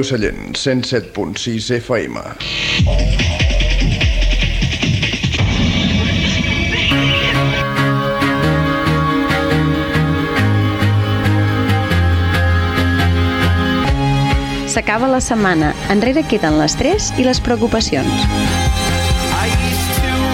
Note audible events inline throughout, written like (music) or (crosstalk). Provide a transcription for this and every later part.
Ràdio Sallent, 107.6 FM. S'acaba la setmana, enrere queden l'estrès i les preocupacions.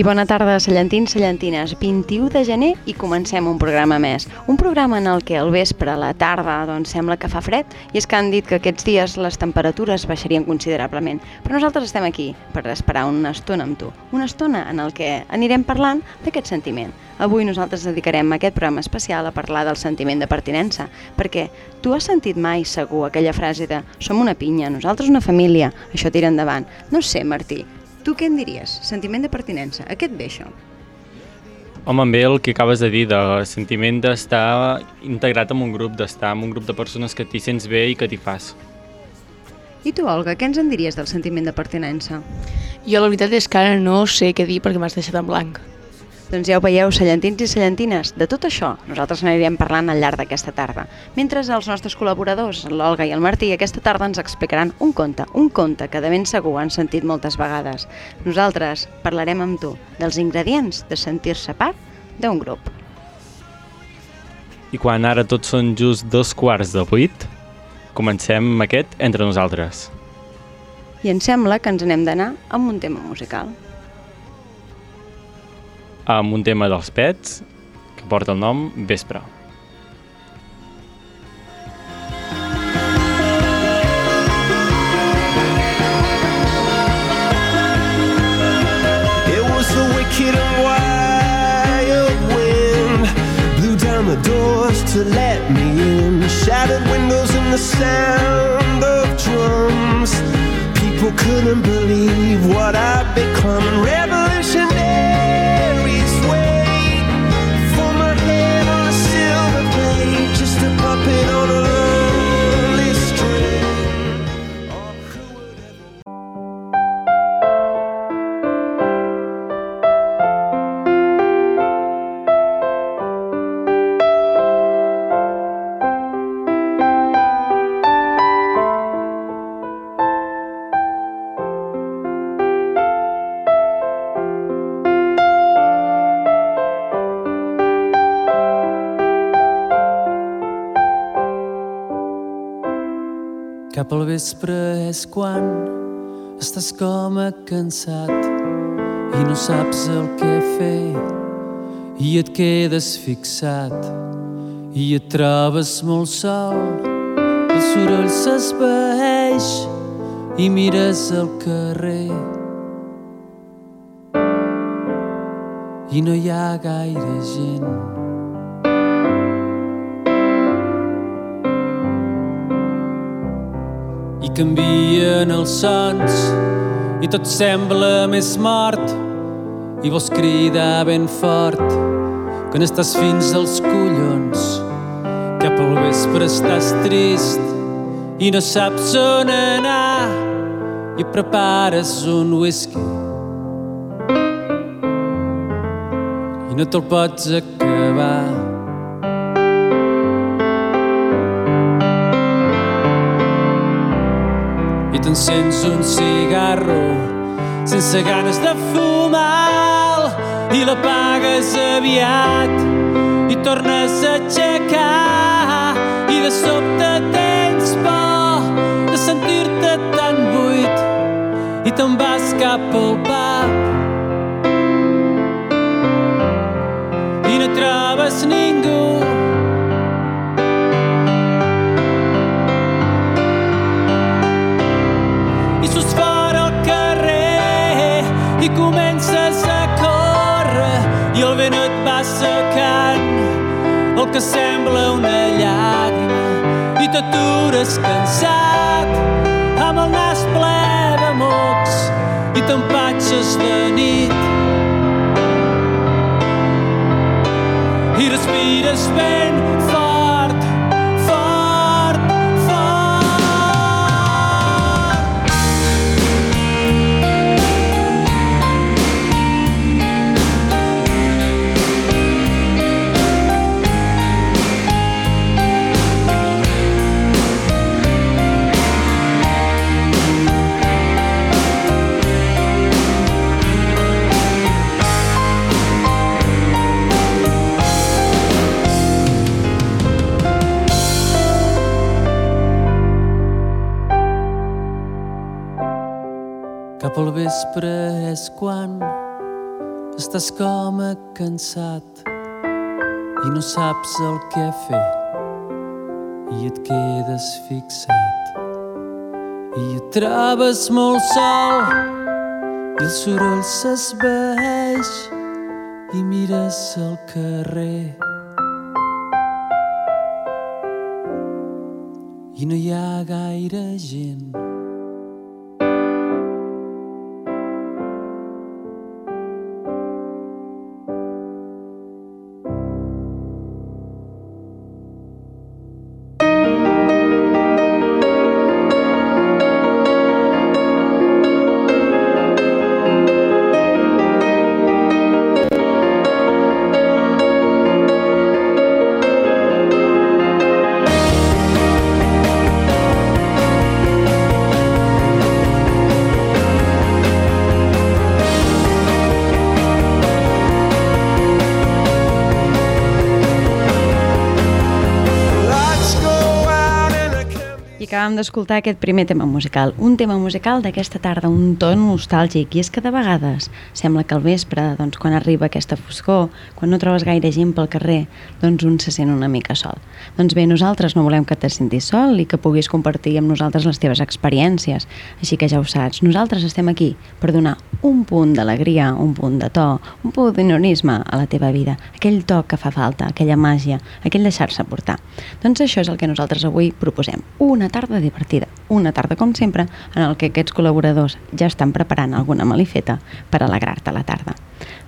I bona tarda, Sallentins, Sallentines. 21 de gener i comencem un programa més. Un programa en el que al vespre, a la tarda, doncs sembla que fa fred i és que han dit que aquests dies les temperatures baixarien considerablement. Però nosaltres estem aquí per esperar una estona amb tu. Una estona en el que anirem parlant d'aquest sentiment. Avui nosaltres dedicarem aquest programa especial a parlar del sentiment de pertinença, perquè tu has sentit mai segur aquella frase de som una pinya, nosaltres una família, això tira endavant. No sé, Martí, Tu què en diries? Sentiment de pertinença. A què et ve això? Home, em ve el que acabes de dir, de sentiment d'estar integrat en un grup, d'estar en un grup de persones que t'hi sents bé i que t'hi fas. I tu, Olga, què ens en diries del sentiment de pertinença? Jo la veritat és que ara no sé què dir perquè m'has deixat en blanc. Doncs ja ho veieu, cellentins i cellentines, de tot això nosaltres n'anirem parlant al llarg d'aquesta tarda. Mentre els nostres col·laboradors, l'Olga i el Martí, aquesta tarda ens explicaran un conte, un conte que de ben segur han sentit moltes vegades. Nosaltres parlarem amb tu dels ingredients de sentir-se part d'un grup. I quan ara tots són just dos quarts de vuit, comencem aquest entre nosaltres. I em sembla que ens n'hem d'anar amb un tema musical. Amb un tema dels pets que porta el nom Vespre. It was the wicked and wild wind blew down the doors to let me in. Shattered windows and the sound of drums. People couldn't believe what I'd become. And just a puppet on a Cap al vespre és quan estàs com a cansat i no saps el que fer i et quedes fixat i et trobes molt sol el soroll s'esvaeix i mires al carrer. I no hi ha gaire gent canvien els sons i tot sembla més mort i vols cridar ben fort que n'estàs fins als collons. Cap al vespre estàs trist i no saps on anar i prepares un whisky. I no te'l pots acabar i t'encens un cigarro. Sense ganes de fumar i l'apagues aviat. I tornes a aixecar i de sobte tens que sembla una llàgrima i t'atures cansat. Amb el nas ple de mocs i t'empatxes de nit. I respires ben Al vespre és quan estàs com a cansat i no saps el que fer. I et quedes fixat i et trobes molt sol i el soroll s'esvaeix i mires al carrer. I no hi ha gaire gent acabàvem d'escoltar aquest primer tema musical, un tema musical d'aquesta tarda, un to nostàlgic, i és que de vegades sembla que al vespre, doncs, quan arriba aquesta foscor, quan no trobes gaire gent pel carrer, doncs un se sent una mica sol. Doncs bé, nosaltres no volem que te sentis sol i que puguis compartir amb nosaltres les teves experiències, així que ja ho saps, nosaltres estem aquí per donar un punt d'alegria, un punt de to, un punt d'inonisme a la teva vida, aquell to que fa falta, aquella màgia, aquell deixar-se portar. Doncs això és el que nosaltres avui proposem, una tarda divertida, una tarda com sempre en el que aquests col·laboradors ja estan preparant alguna malifeta per alegrar-te la tarda.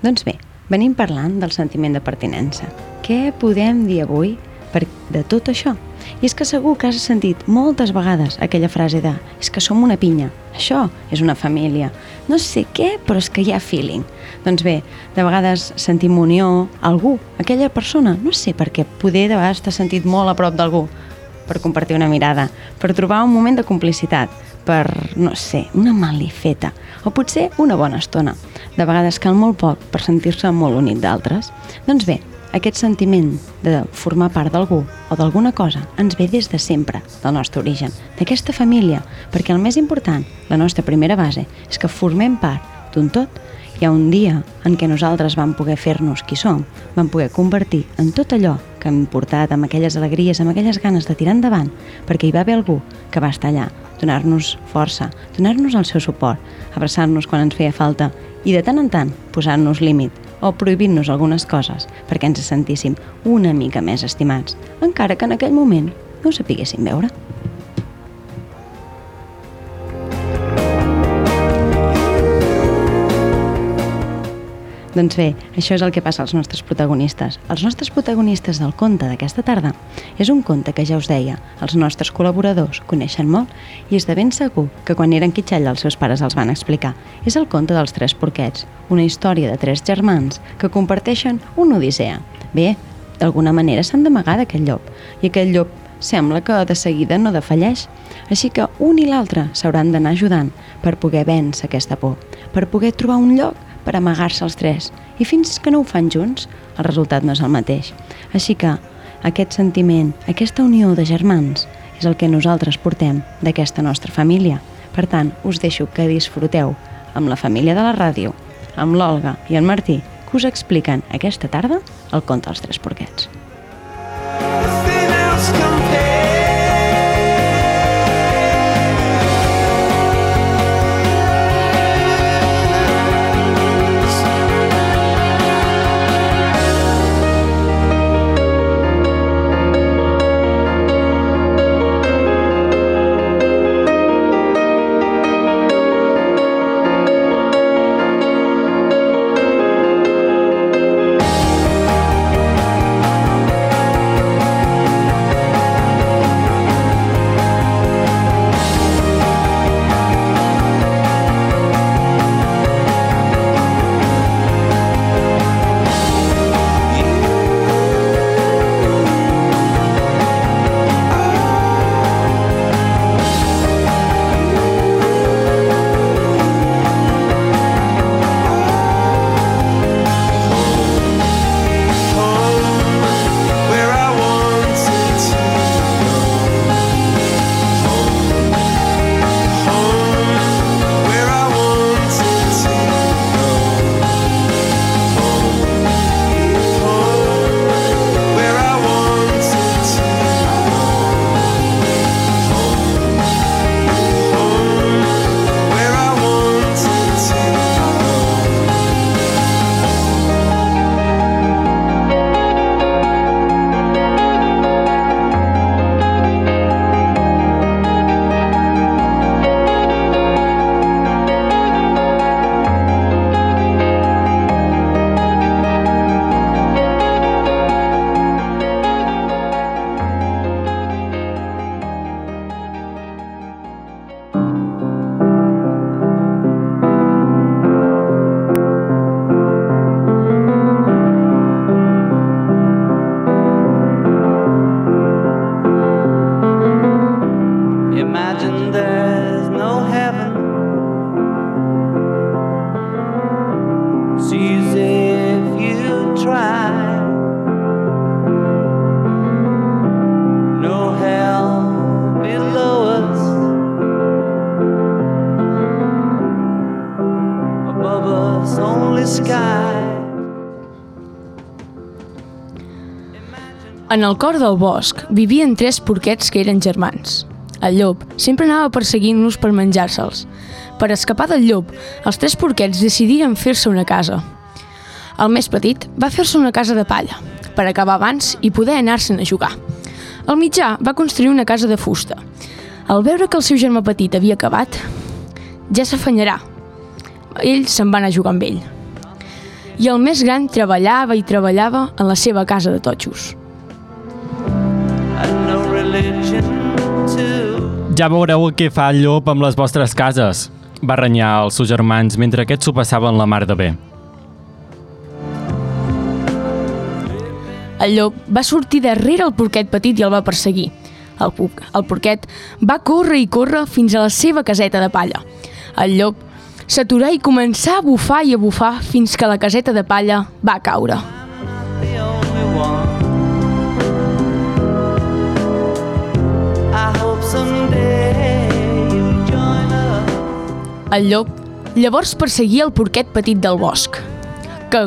Doncs bé, venim parlant del sentiment de pertinença. Què podem dir avui per, de tot això? I és que segur que has sentit moltes vegades aquella frase de és que som una pinya, això és una família, no sé què, però és que hi ha feeling. Doncs bé, de vegades sentim unió, algú, aquella persona, no sé per què, poder de vegades t'has sentit molt a prop d'algú, per compartir una mirada, per trobar un moment de complicitat, per, no sé, una malifeta, o potser una bona estona. De vegades cal molt poc per sentir-se molt unit d'altres. Doncs bé, aquest sentiment de formar part d'algú o d'alguna cosa ens ve des de sempre, del nostre origen, d'aquesta família, perquè el més important, la nostra primera base, és que formem part d'un tot hi ha un dia en què nosaltres vam poder fer-nos qui som, vam poder convertir en tot allò que hem portat, amb aquelles alegries, amb aquelles ganes de tirar endavant, perquè hi va haver algú que va estar allà, donar-nos força, donar-nos el seu suport, abraçar-nos quan ens feia falta i de tant en tant posar-nos límit o prohibir-nos algunes coses perquè ens sentíssim una mica més estimats, encara que en aquell moment no ho sapiguéssim veure. Doncs bé, això és el que passa als nostres protagonistes. Els nostres protagonistes del conte d'aquesta tarda és un conte que ja us deia, els nostres col·laboradors coneixen molt i és de ben segur que quan eren quitxalla els seus pares els van explicar. És el conte dels tres porquets, una història de tres germans que comparteixen una odissea. Bé, d'alguna manera s'han d'amagar d'aquest llop i aquest llop sembla que de seguida no defalleix. Així que un i l'altre s'hauran d'anar ajudant per poder vèncer aquesta por, per poder trobar un lloc per amagar-se els tres. I fins que no ho fan junts, el resultat no és el mateix. Així que aquest sentiment, aquesta unió de germans, és el que nosaltres portem d'aquesta nostra família. Per tant, us deixo que disfruteu amb la família de la ràdio, amb l'Olga i el Martí, que us expliquen aquesta tarda el conte dels tres porquets. Nothing En el cor del bosc vivien tres porquets que eren germans. El llop sempre anava perseguint-los per menjar-se'ls. Per escapar del llop, els tres porquets decidiren fer-se una casa. El més petit va fer-se una casa de palla, per acabar abans i poder anar-se'n a jugar. El mitjà va construir una casa de fusta. Al veure que el seu germà petit havia acabat, ja s'afanyarà. Ell se'n va anar a jugar amb ell. I el més gran treballava i treballava en la seva casa de totxos. Ja veureu que fa el llop amb les vostres cases, va renyar els seus germans mentre aquests s'ho passaven la mar de bé. El llop va sortir darrere el porquet petit i el va perseguir. El, el porquet va córrer i córrer fins a la seva caseta de palla. El llop s'aturà i començà a bufar i a bufar fins que la caseta de palla va caure. El llop llavors perseguia el porquet petit del bosc, que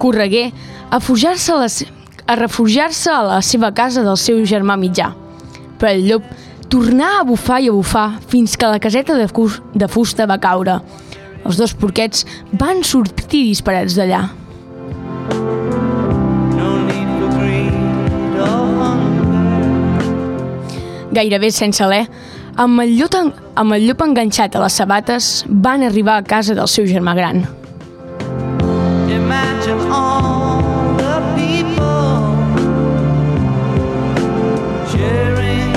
corregué a fujar-se a, les, a refugiar-se a la seva casa del seu germà mitjà. Però el llop tornà a bufar i a bufar fins que la caseta de, cus, de fusta va caure. Els dos porquets van sortir disparats d'allà. Gairebé sense alè, amb el, llop, en- amb el llop enganxat a les sabates, van arribar a casa del seu germà gran. Imagine all the people sharing.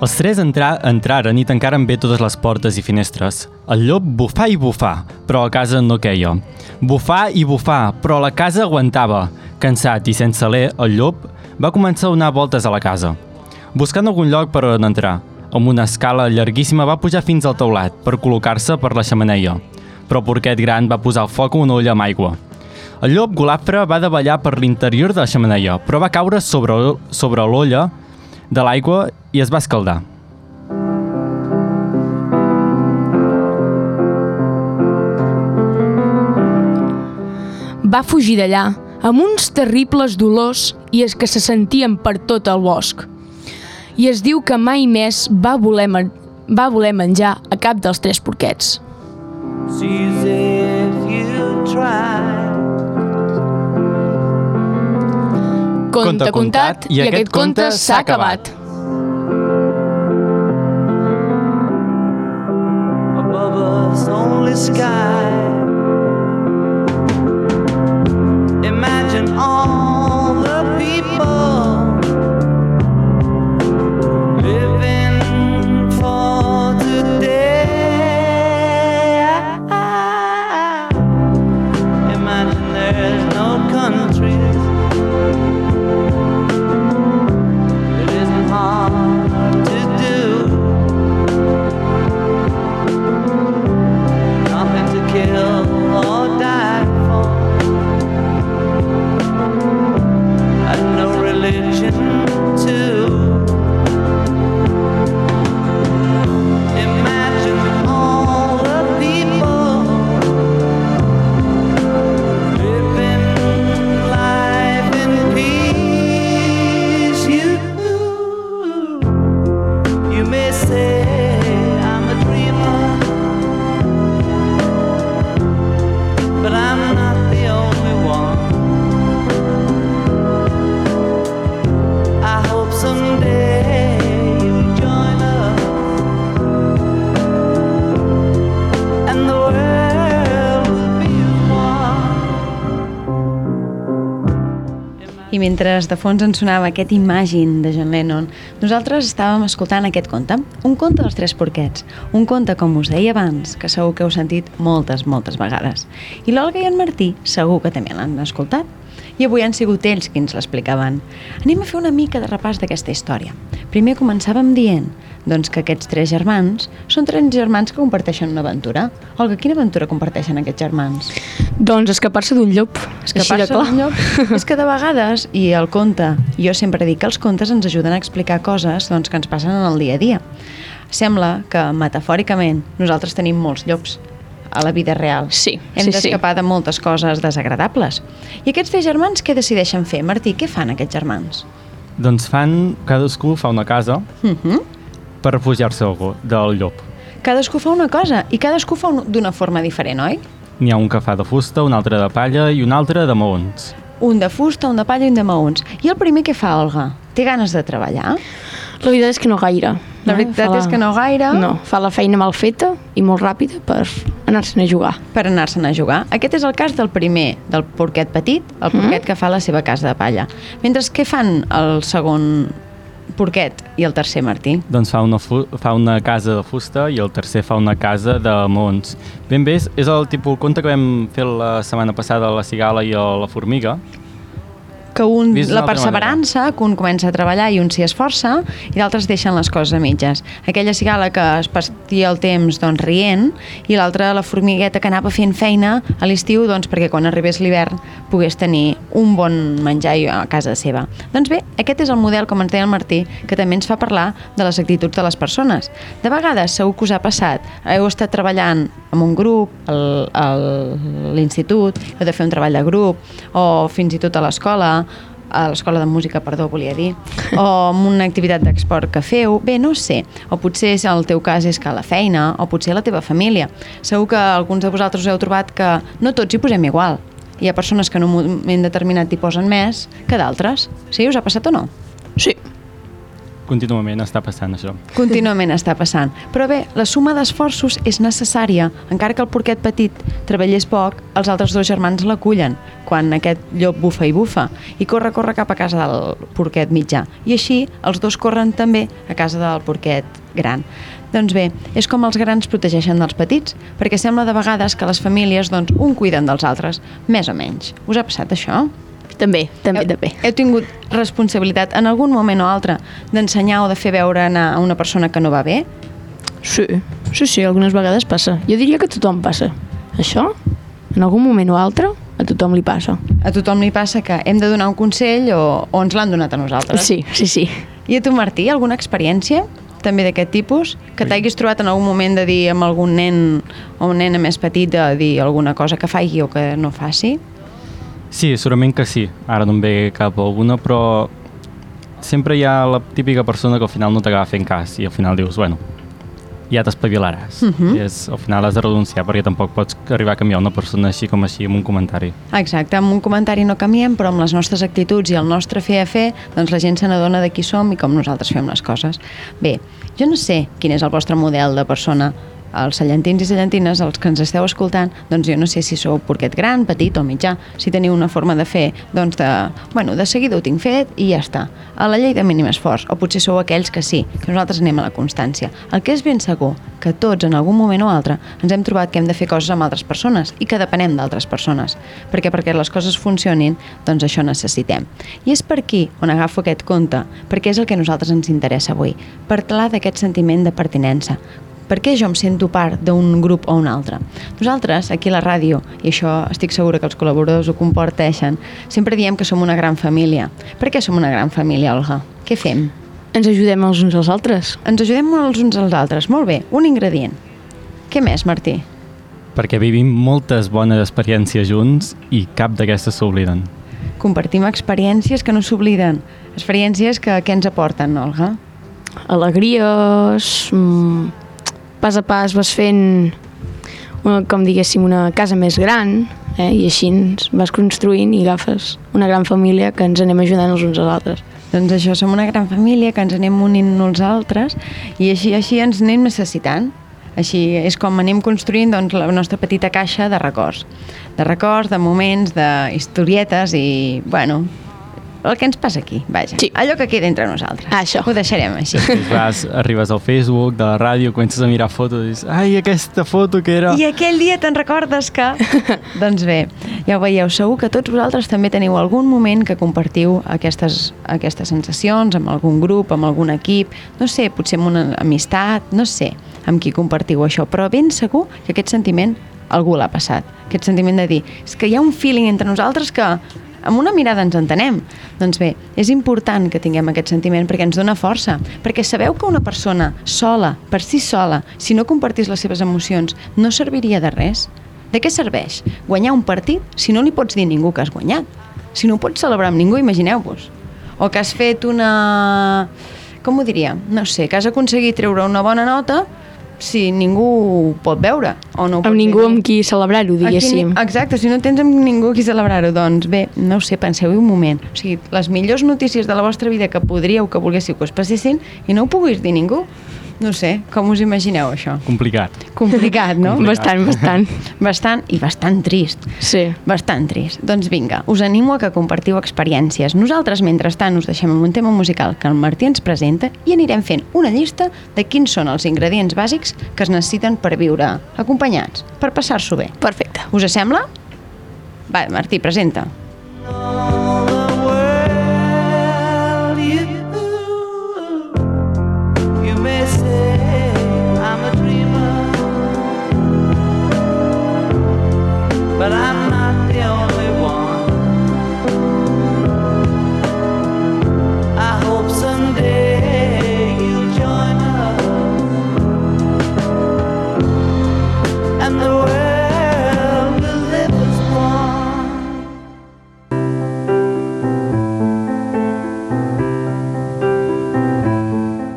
Els tres entra entraren i tancaren bé totes les portes i finestres. El llop bufà i bufà, però la casa no queia. Bufà i bufà, però la casa aguantava. Cansat i sense alè, el llop va començar a donar voltes a la casa. Buscant algun lloc per on entrar, amb una escala llarguíssima va pujar fins al teulat per col·locar-se per la xamaneia. Però porquet gran va posar al foc una olla amb aigua. El llop golafre va davallar per l'interior de la xamaneia, però va caure sobre, sobre l'olla de l'aigua i es va escaldar. va fugir d'allà amb uns terribles dolors i és que se sentien per tot el bosc. I es diu que mai més va voler, men va voler menjar a cap dels tres porquets. Sees if you try. Conte contat i aquest conte s'ha acabat. above us only sky. Mentre de fons ens sonava aquest Imagine de John Lennon, nosaltres estàvem escoltant aquest conte, un conte dels tres porquets, un conte, com us deia abans, que segur que heu sentit moltes, moltes vegades. I l'Olga i en Martí segur que també l'han escoltat. I avui han sigut ells qui ens l'explicaven. Anem a fer una mica de repàs d'aquesta història. Primer començàvem dient doncs, que aquests tres germans són tres germans que comparteixen una aventura. Olga, quina aventura comparteixen aquests germans? Doncs escapar-se d'un llop. Escapar-se d'un llop. És que de vegades, i el conte, jo sempre dic que els contes ens ajuden a explicar coses doncs, que ens passen en el dia a dia. Sembla que, metafòricament, nosaltres tenim molts llops a la vida real. Sí, Hem sí, sí. d'escapar de moltes coses desagradables. I aquests tres germans què decideixen fer? Martí, què fan aquests germans? Doncs fan, cadascú fa una casa Uh -huh. per refugiar-se del llop. Cadascú fa una cosa i cadascú fa un- d'una forma diferent, oi? N'hi ha un que fa de fusta, un altre de palla i un altre de maons. Un de fusta, un de palla i un de maons. I el primer que fa, Olga? Té ganes de treballar? La veritat és que no gaire. La veritat Fa és que no gaire. No, fa la feina mal feta i molt ràpida per anar-se'n a jugar. per anar-se'n a jugar. Aquest és el cas del primer, del porquet petit, el porquet que fa la seva casa de palla. Mentre que fan el segon porquet i el tercer Martí? Doncs fa una, fa una casa de fusta i el tercer fa una casa de maons. Ben bé, és, el tipus conte que vam fer la setmana passada la cigala i la formiga. Que un, Vist la perseverança, que un comença a treballar i un s'hi esforça, i d'altres deixen les coses a mitges. Aquella cigala que es pastia el temps doncs, rient, i l'altra la formigueta que anava fent feina a l'estiu doncs, perquè quan arribés l'hivern pogués tenir un bon menjar a casa seva. Doncs bé, aquest és el model, com ens deia el Martí, que també ens fa parlar de les actituds de les persones. De vegades, segur que us ha passat, heu estat treballant amb un grup, a l'institut, heu de fer un treball de grup, o fins i tot a l'escola, a l'escola de música, perdó, volia dir, o amb una activitat d'export que feu, bé, no sé, o potser el teu cas és que la feina, o potser la teva família. Segur que alguns de vosaltres heu trobat que no tots hi posem igual. Hi ha persones que en un moment determinat hi posen més que d'altres. Sí, us ha passat o no? Sí. Contínuament està passant això. Contínuament està passant. Però bé, la suma d'esforços és necessària. Encara que el porquet petit treballés poc, els altres dos germans l'acullen quan aquest llop bufa i bufa i corre, corre cap a casa del porquet mitjà. I així els dos corren també a casa del porquet gran. Doncs bé, és com els grans protegeixen dels petits, perquè sembla de vegades que les famílies doncs, un cuiden dels altres, més o menys. Us ha passat això? També, també, heu, també. Heu tingut responsabilitat en algun moment o altre d'ensenyar o de fer veure anar a una persona que no va bé? Sí, sí, sí, algunes vegades passa. Jo diria que a tothom passa. Això, en algun moment o altre, a tothom li passa. A tothom li passa que hem de donar un consell o, o ens l'han donat a nosaltres. Sí, sí, sí. I a tu, Martí, alguna experiència també d'aquest tipus? Que t'hagis trobat en algun moment de dir amb algun nen o una nena més petit de dir alguna cosa que faci o que no faci? Sí, segurament que sí. Ara no em ve cap alguna, però sempre hi ha la típica persona que al final no t'acaba fent cas i al final dius, bueno, ja t'espavilaràs. Uh -huh. I és, al final has de renunciar perquè tampoc pots arribar a canviar una persona així com així amb un comentari. Exacte, amb un comentari no canviem, però amb les nostres actituds i el nostre fer a fer, doncs la gent se n'adona de qui som i com nosaltres fem les coses. Bé, jo no sé quin és el vostre model de persona els cellentins i cellentines, els que ens esteu escoltant, doncs jo no sé si sou porquet gran, petit o mitjà, si teniu una forma de fer, doncs de, bueno, de seguida ho tinc fet i ja està. A la llei de mínim esforç, o potser sou aquells que sí, que nosaltres anem a la constància. El que és ben segur, que tots en algun moment o altre ens hem trobat que hem de fer coses amb altres persones i que depenem d'altres persones, perquè perquè les coses funcionin, doncs això necessitem. I és per aquí on agafo aquest conte, perquè és el que a nosaltres ens interessa avui, parlar d'aquest sentiment de pertinença, per què jo em sento part d'un grup o un altre? Nosaltres, aquí a la ràdio, i això estic segura que els col·laboradors ho comparteixen, sempre diem que som una gran família. Per què som una gran família, Olga? Què fem? Ens ajudem els uns als altres. Ens ajudem els uns als altres. Molt bé, un ingredient. Què més, Martí? Perquè vivim moltes bones experiències junts i cap d'aquestes s'obliden. Compartim experiències que no s'obliden. Experiències que què ens aporten, Olga? Alegries, mm, pas a pas vas fent, una, com diguéssim, una casa més gran, eh? i així vas construint i agafes una gran família que ens anem ajudant els uns als altres. Doncs això, som una gran família que ens anem unint uns altres i així així ens anem necessitant. Així és com anem construint doncs, la nostra petita caixa de records. De records, de moments, d'historietes i, bueno, el que ens passa aquí, vaja. Sí. Allò que queda entre nosaltres. Això. Ho deixarem així. Després vas, arribes al Facebook, de la ràdio, comences a mirar fotos i dius, ai, aquesta foto que era... I aquell dia te'n recordes que... (laughs) doncs bé, ja ho veieu, segur que tots vosaltres també teniu algun moment que compartiu aquestes, aquestes sensacions amb algun grup, amb algun equip, no sé, potser amb una amistat, no sé amb qui compartiu això, però ben segur que aquest sentiment algú l'ha passat. Aquest sentiment de dir, és que hi ha un feeling entre nosaltres que amb una mirada ens entenem. Doncs bé, és important que tinguem aquest sentiment perquè ens dona força. Perquè sabeu que una persona sola, per si sola, si no compartís les seves emocions, no serviria de res? De què serveix guanyar un partit si no li pots dir a ningú que has guanyat? Si no ho pots celebrar amb ningú, imagineu-vos. O que has fet una... Com ho diria? No sé, que has aconseguit treure una bona nota si ningú pot veure o no pot Amb ningú amb qui celebrar-ho, Aquí, diguéssim. exacte, si no tens amb ningú qui celebrar-ho, doncs bé, no ho sé, penseu-hi un moment. O sigui, les millors notícies de la vostra vida que podríeu, que volguéssiu que us passessin i no ho pogués dir ningú. No sé, com us imagineu això? Complicat. Complicat, no? Bastant, bastant. Bastant i bastant trist. Sí. Bastant trist. Doncs vinga, us animo a que compartiu experiències. Nosaltres, mentrestant, us deixem amb un tema musical que el Martí ens presenta i anirem fent una llista de quins són els ingredients bàsics que es necessiten per viure acompanyats, per passar-s'ho bé. Perfecte. Us sembla? Va, Martí, presenta. all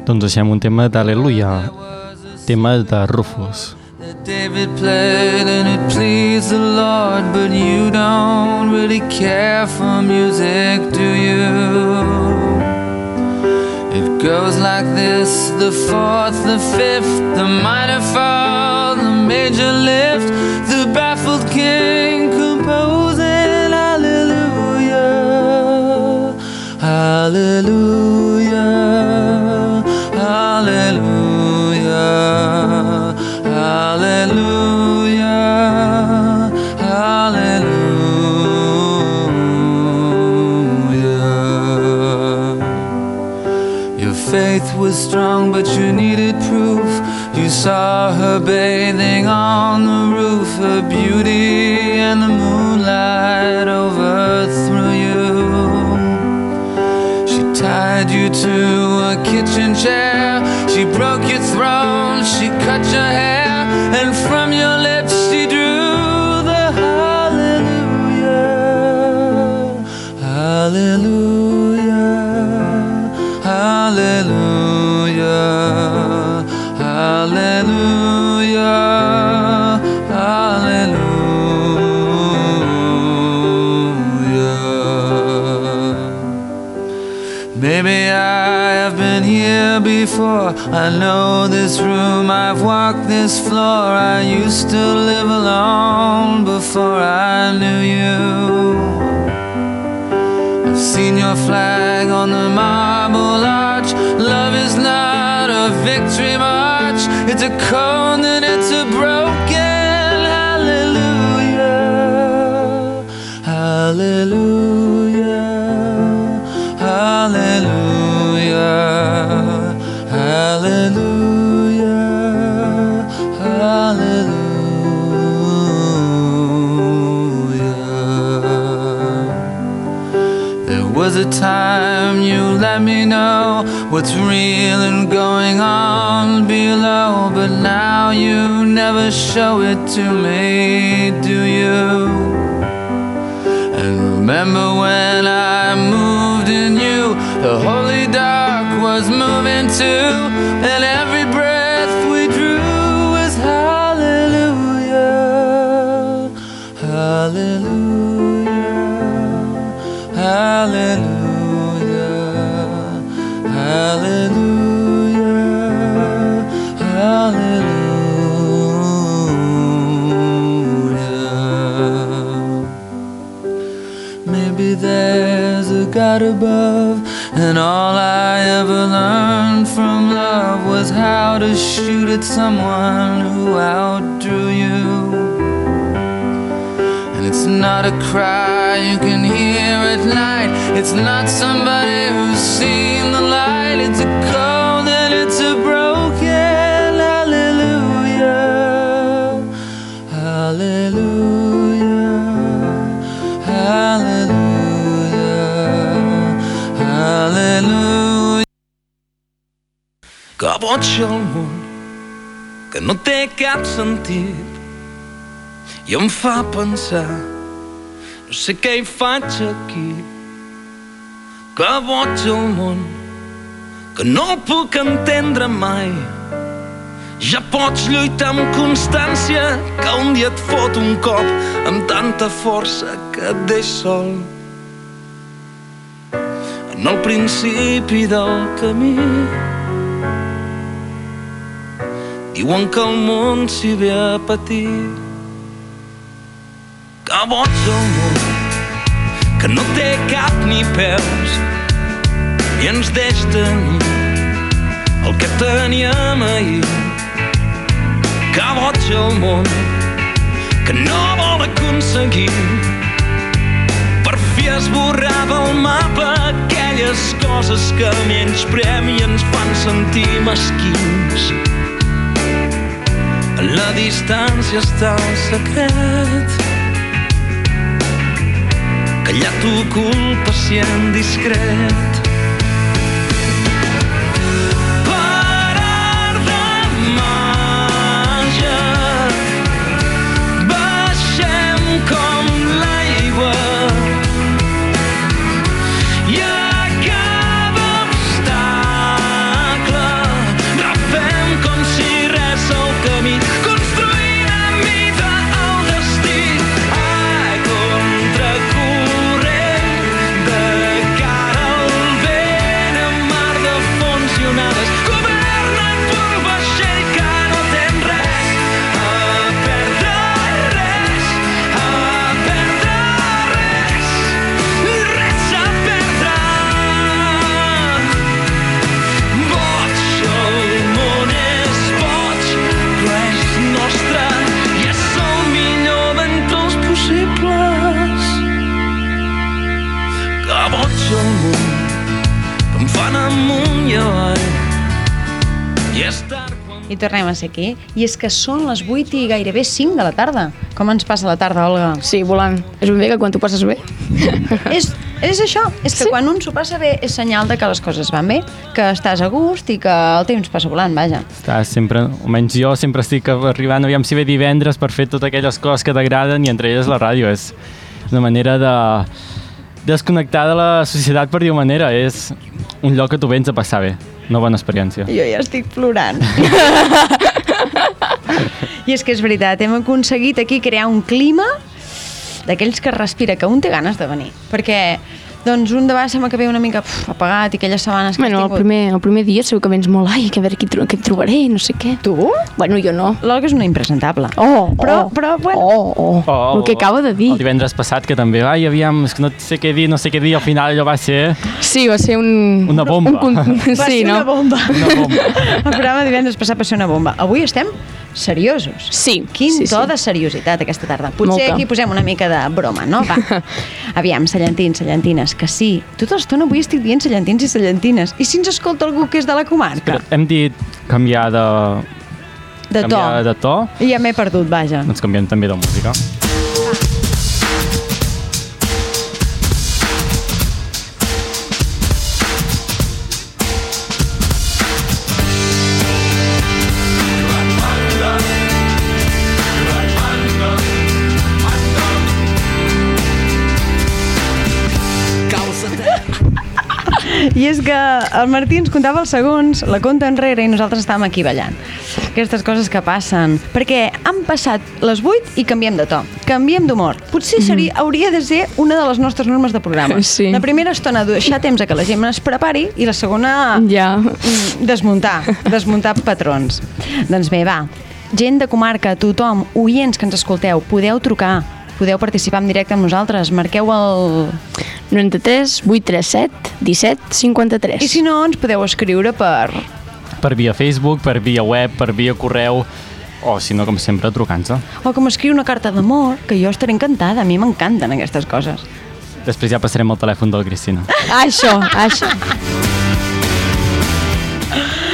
Doncs deixem un tema d'Aleluia, tema de Rufus. David played and it pleased the Lord, but you don't really care for music, do you? It goes like this the fourth, the fifth, the minor fall, the major lift, the baffled king composing Hallelujah, Hallelujah, was strong, but you needed proof. You saw her bathing on the roof, her beauty and the moonlight overthrew you. She tied you to a kitchen chair. She broke your throne. She cut your hair. I know this room, I've walked this floor. I used to live alone before I knew you. I've seen your flag on the marble arch. Love is not a victory march, it's a cone and let me know what's real and going on below, but now you never show it to me, do you? And remember when I moved in you, the holy dark was moving too, above, and all I ever learned from love was how to shoot at someone who outdrew you. And it's not a cry you can hear at night, it's not somebody who's seen the light, it's a cold boig el món, que no té cap sentit. I em fa pensar no sé què hi faig aquí que boig el món que no el puc entendre mai. Ja pots lluitar amb constància que un dia et fot un cop amb tanta força que et deix sol. En el principi del camí diuen que el món s'hi ve a patir. Que boig el món que no té cap ni peus i ens deix tenir el que teníem ahir. Que boig el món que no vol aconseguir. Per fi esborrava el mapa aquelles coses que menys premi ens fan sentir mesquins a la distància està el secret. Callat ocult, pacient, discret A ser aquí. I és que són les 8 i gairebé 5 de la tarda. Com ens passa la tarda, Olga? Sí, volant. És ben bé que quan tu passes bé. (laughs) és, és això, és que sí. quan un s'ho passa bé és senyal de que les coses van bé, que estàs a gust i que el temps passa volant, vaja. Estàs sempre, almenys jo sempre estic arribant, aviam si ve divendres per fer totes aquelles coses que t'agraden i entre elles la ràdio és una manera de desconnectar de la societat per dir-ho manera. És un lloc que tu vens a passar bé. Una bona experiència. Jo ja estic plorant. (laughs) I és que és veritat, hem aconseguit aquí crear un clima d'aquells que respira, que un té ganes de venir. Perquè doncs un de vegades sembla que ve una mica puf, apagat i aquelles setmanes que Bueno, has el tingut. primer, el primer dia segur que vens molt, ai, que a veure qui, tro què trobaré, no sé què. Tu? Bueno, jo no. L'Olga és una impresentable. Oh, Però, oh, però, bueno, Oh, oh, oh, el que acaba de dir. El divendres passat, que també, ai, aviam, és que no sé què dir, no sé què dir, al final allò va ser Sí, va ser un... Una bomba. Un, con- va (laughs) sí, ser no? una bomba. una bomba. (laughs) El programa divendres passat va ser una bomba. Avui estem seriosos. Sí, Quin sí, to sí. de seriositat aquesta tarda. Potser Molta. aquí posem una mica de broma, no? Va. (laughs) Aviam, cellentins, cellentines, que sí. Tota l'estona avui estic dient cellentins i cellentines. I si ens escolta algú que és de la comarca? Però hem dit canviar de, De to. canviar de to, I ja m'he perdut, vaja. doncs canviem també de música. I és que el Martí ens contava els segons, la conta enrere, i nosaltres estàvem aquí ballant. Aquestes coses que passen. Perquè han passat les 8 i canviem de to. Canviem d'humor. Potser seria, hauria de ser una de les nostres normes de programa. Sí. La primera estona deixar temps a que la gent es prepari i la segona Ja. mm, desmuntar, desmuntar patrons. Doncs bé, va, gent de comarca, tothom, oients que ens escolteu, podeu trucar, podeu participar en directe amb nosaltres, marqueu el... 93 837 17 53. I si no, ens podeu escriure per... Per via Facebook, per via web, per via correu, o si no, com sempre, trucant-se. O com escriure una carta d'amor, que jo estaré encantada, a mi m'encanten aquestes coses. Després ja passarem el telèfon del Cristina. (laughs) Això, això.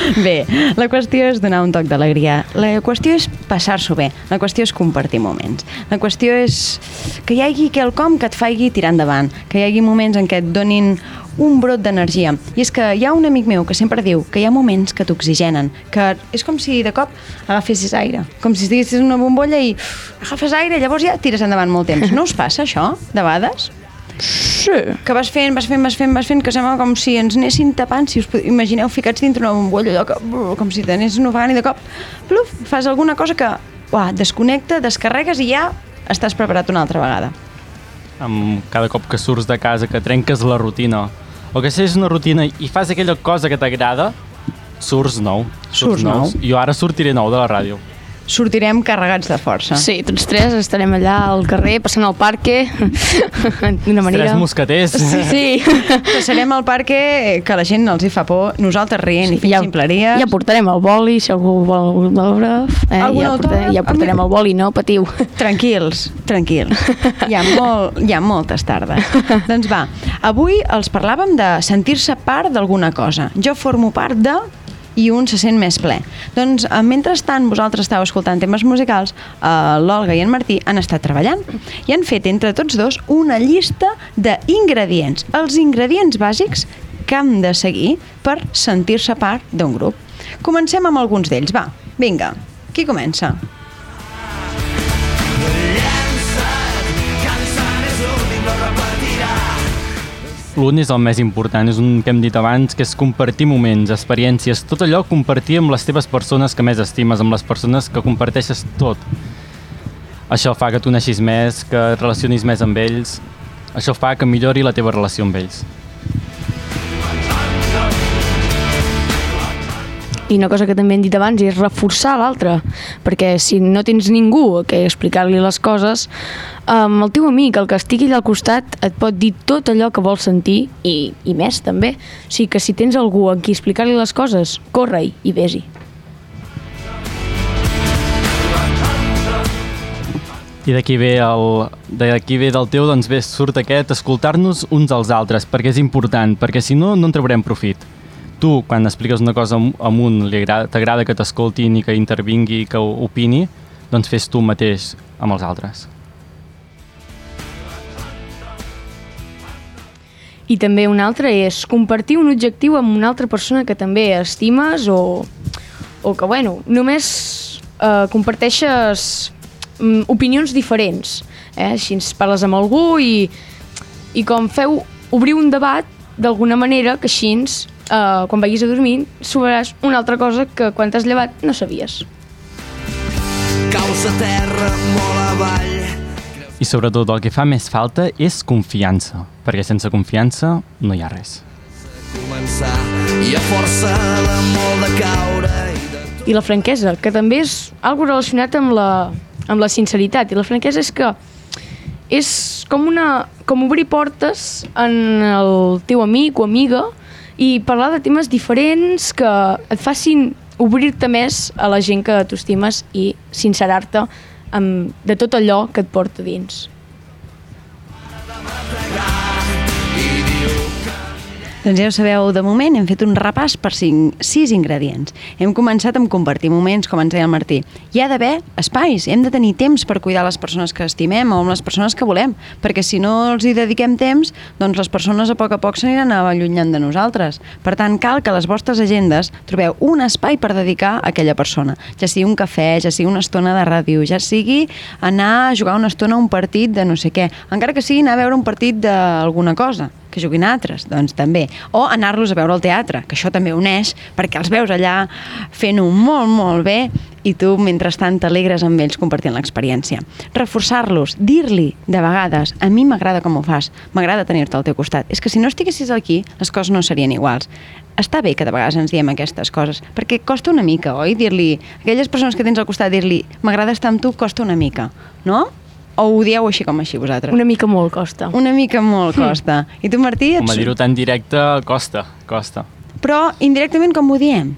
(laughs) Bé, la qüestió és donar un toc d'alegria. La qüestió és passar-s'ho bé. La qüestió és compartir moments. La qüestió és que hi hagi quelcom que et faci tirar endavant, que hi hagi moments en què et donin un brot d'energia. I és que hi ha un amic meu que sempre diu que hi ha moments que t'oxigenen, que és com si de cop agafessis aire, com si estiguessis una bombolla i agafes aire i llavors ja tires endavant molt temps. No us passa això, de vegades? Sí. que vas fent, vas fent, vas fent, vas fent, que sembla com si ens anessin tapant, si us imagineu ficats dintre una bombolla, allò que, brr, com si t'anessin ofegant i de cop, pluf, fas alguna cosa que, uah, desconnecta, descarregues i ja estàs preparat una altra vegada. Amb cada cop que surts de casa, que trenques la rutina, o que segueixes una rutina i fas aquella cosa que t'agrada, surts nou. Surts nou. nou. Jo ara sortiré nou de la ràdio. Sortirem carregats de força. Sí, tots tres estarem allà al carrer, passant al parque, (laughs) d'una manera... Tres mosqueters. Sí, sí. Passarem al parque que la gent els hi fa por, nosaltres rient i fent ja, ximpleries. ja portarem el boli, si algú vol veure. Eh, Algun ja, autògraf? portarem, ja portarem Ah, el boli, no patiu. Tranquils, tranquils. Hi ha, molt, hi ha moltes tardes. doncs va, avui els parlàvem de sentir-se part d'alguna cosa. Jo formo part de i un se sent més ple. Doncs, eh, mentrestant, vosaltres estàu escoltant temes musicals, eh, l'Olga i en Martí han estat treballant i han fet entre tots dos una llista d'ingredients, els ingredients bàsics que hem de seguir per sentir-se part d'un grup. Comencem amb alguns d'ells, va, vinga, qui comença? L'un és el més important, és un que hem dit abans, que és compartir moments, experiències, tot allò compartir amb les teves persones que més estimes, amb les persones que comparteixes tot. Això fa que t'uneixis més, que et relacionis més amb ells, això fa que millori la teva relació amb ells. I una cosa que també hem dit abans és reforçar l'altre, perquè si no tens ningú a què explicar-li les coses, um, el teu amic, el que estigui allà al costat, et pot dir tot allò que vols sentir i, i més també. O sigui que si tens algú a qui explicar-li les coses, corre-hi i vés-hi. I d'aquí ve, el, ve del teu, doncs bé, surt aquest, escoltar-nos uns als altres, perquè és important, perquè si no, no en traurem profit. Tu, quan expliques una cosa a un, t'agrada que t'escoltin i que intervingui, que opini, doncs fes tu mateix amb els altres. I també un altre és compartir un objectiu amb una altra persona que també estimes o, o que, bueno, només eh, comparteixes mm, opinions diferents. Eh? Així ens parles amb algú i i com feu obrir un debat d'alguna manera que així, eh, quan vagis a dormir, sabràs una altra cosa que quan t'has llevat no sabies. Caus a terra molt avall I sobretot el que fa més falta és confiança, perquè sense confiança no hi ha res. començar i a força de molt de caure i de I la franquesa, que també és algo relacionat amb la, amb la sinceritat. I la franquesa és que és com, una, com obrir portes en el teu amic o amiga i parlar de temes diferents que et facin obrir-te més a la gent que tu estimes i sincerar-te de tot allò que et porta dins. Doncs ja ho sabeu, de moment hem fet un repàs per cinc, sis ingredients. Hem començat amb compartir moments, com ens deia el Martí. Hi ha d'haver espais, hem de tenir temps per cuidar les persones que estimem o amb les persones que volem, perquè si no els hi dediquem temps, doncs les persones a poc a poc s'aniran allunyant de nosaltres. Per tant, cal que a les vostres agendes trobeu un espai per dedicar a aquella persona, ja sigui un cafè, ja sigui una estona de ràdio, ja sigui anar a jugar una estona a un partit de no sé què, encara que sigui anar a veure un partit d'alguna cosa que juguin altres, doncs també. O anar-los a veure al teatre, que això també uneix, perquè els veus allà fent-ho molt, molt bé i tu, mentrestant, t'alegres amb ells compartint l'experiència. Reforçar-los, dir-li, de vegades, a mi m'agrada com ho fas, m'agrada tenir-te al teu costat. És que si no estiguessis aquí, les coses no serien iguals. Està bé que de vegades ens diem aquestes coses, perquè costa una mica, oi? Dir-li, aquelles persones que tens al costat, dir-li, m'agrada estar amb tu, costa una mica, no? O ho dieu així com així, vosaltres? Una mica molt costa. Una mica molt costa. I tu, Martí, Home, ets... dir-ho tan directe costa, costa. però indirectament com ho diem?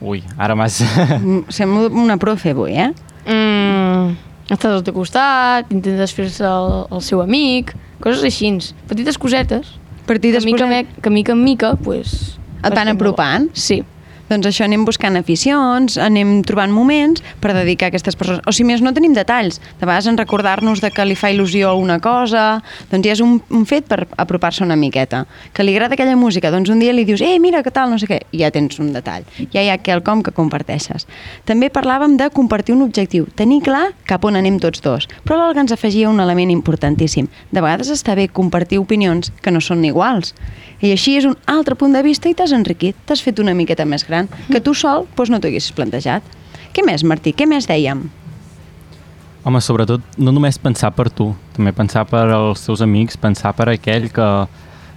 Ui, ara m'has... Mm, Sembla una profe avui, eh? Mm, estàs al teu costat, intentes fer-se el, el seu amic, coses així, petites cosetes. Partides que mica, me- que mica en mica, pues, Et van apropant? Sí. Doncs això anem buscant aficions, anem trobant moments per dedicar a aquestes persones. O si més no tenim detalls, de vegades en recordar-nos de que li fa il·lusió una cosa, doncs ja és un, un fet per apropar-se una miqueta. Que li agrada aquella música, doncs un dia li dius, eh, mira, què tal, no sé què, i ja tens un detall. Ja hi ha quelcom que comparteixes. També parlàvem de compartir un objectiu, tenir clar cap on anem tots dos, però l'Olga ens afegia un element importantíssim. De vegades està bé compartir opinions que no són iguals. I així és un altre punt de vista i t'has enriquit, t'has fet una miqueta més gran, que tu sol doncs, no t'ho haguessis plantejat. Què més, Martí? Què més dèiem? Home, sobretot, no només pensar per tu, també pensar per als teus amics, pensar per aquell que,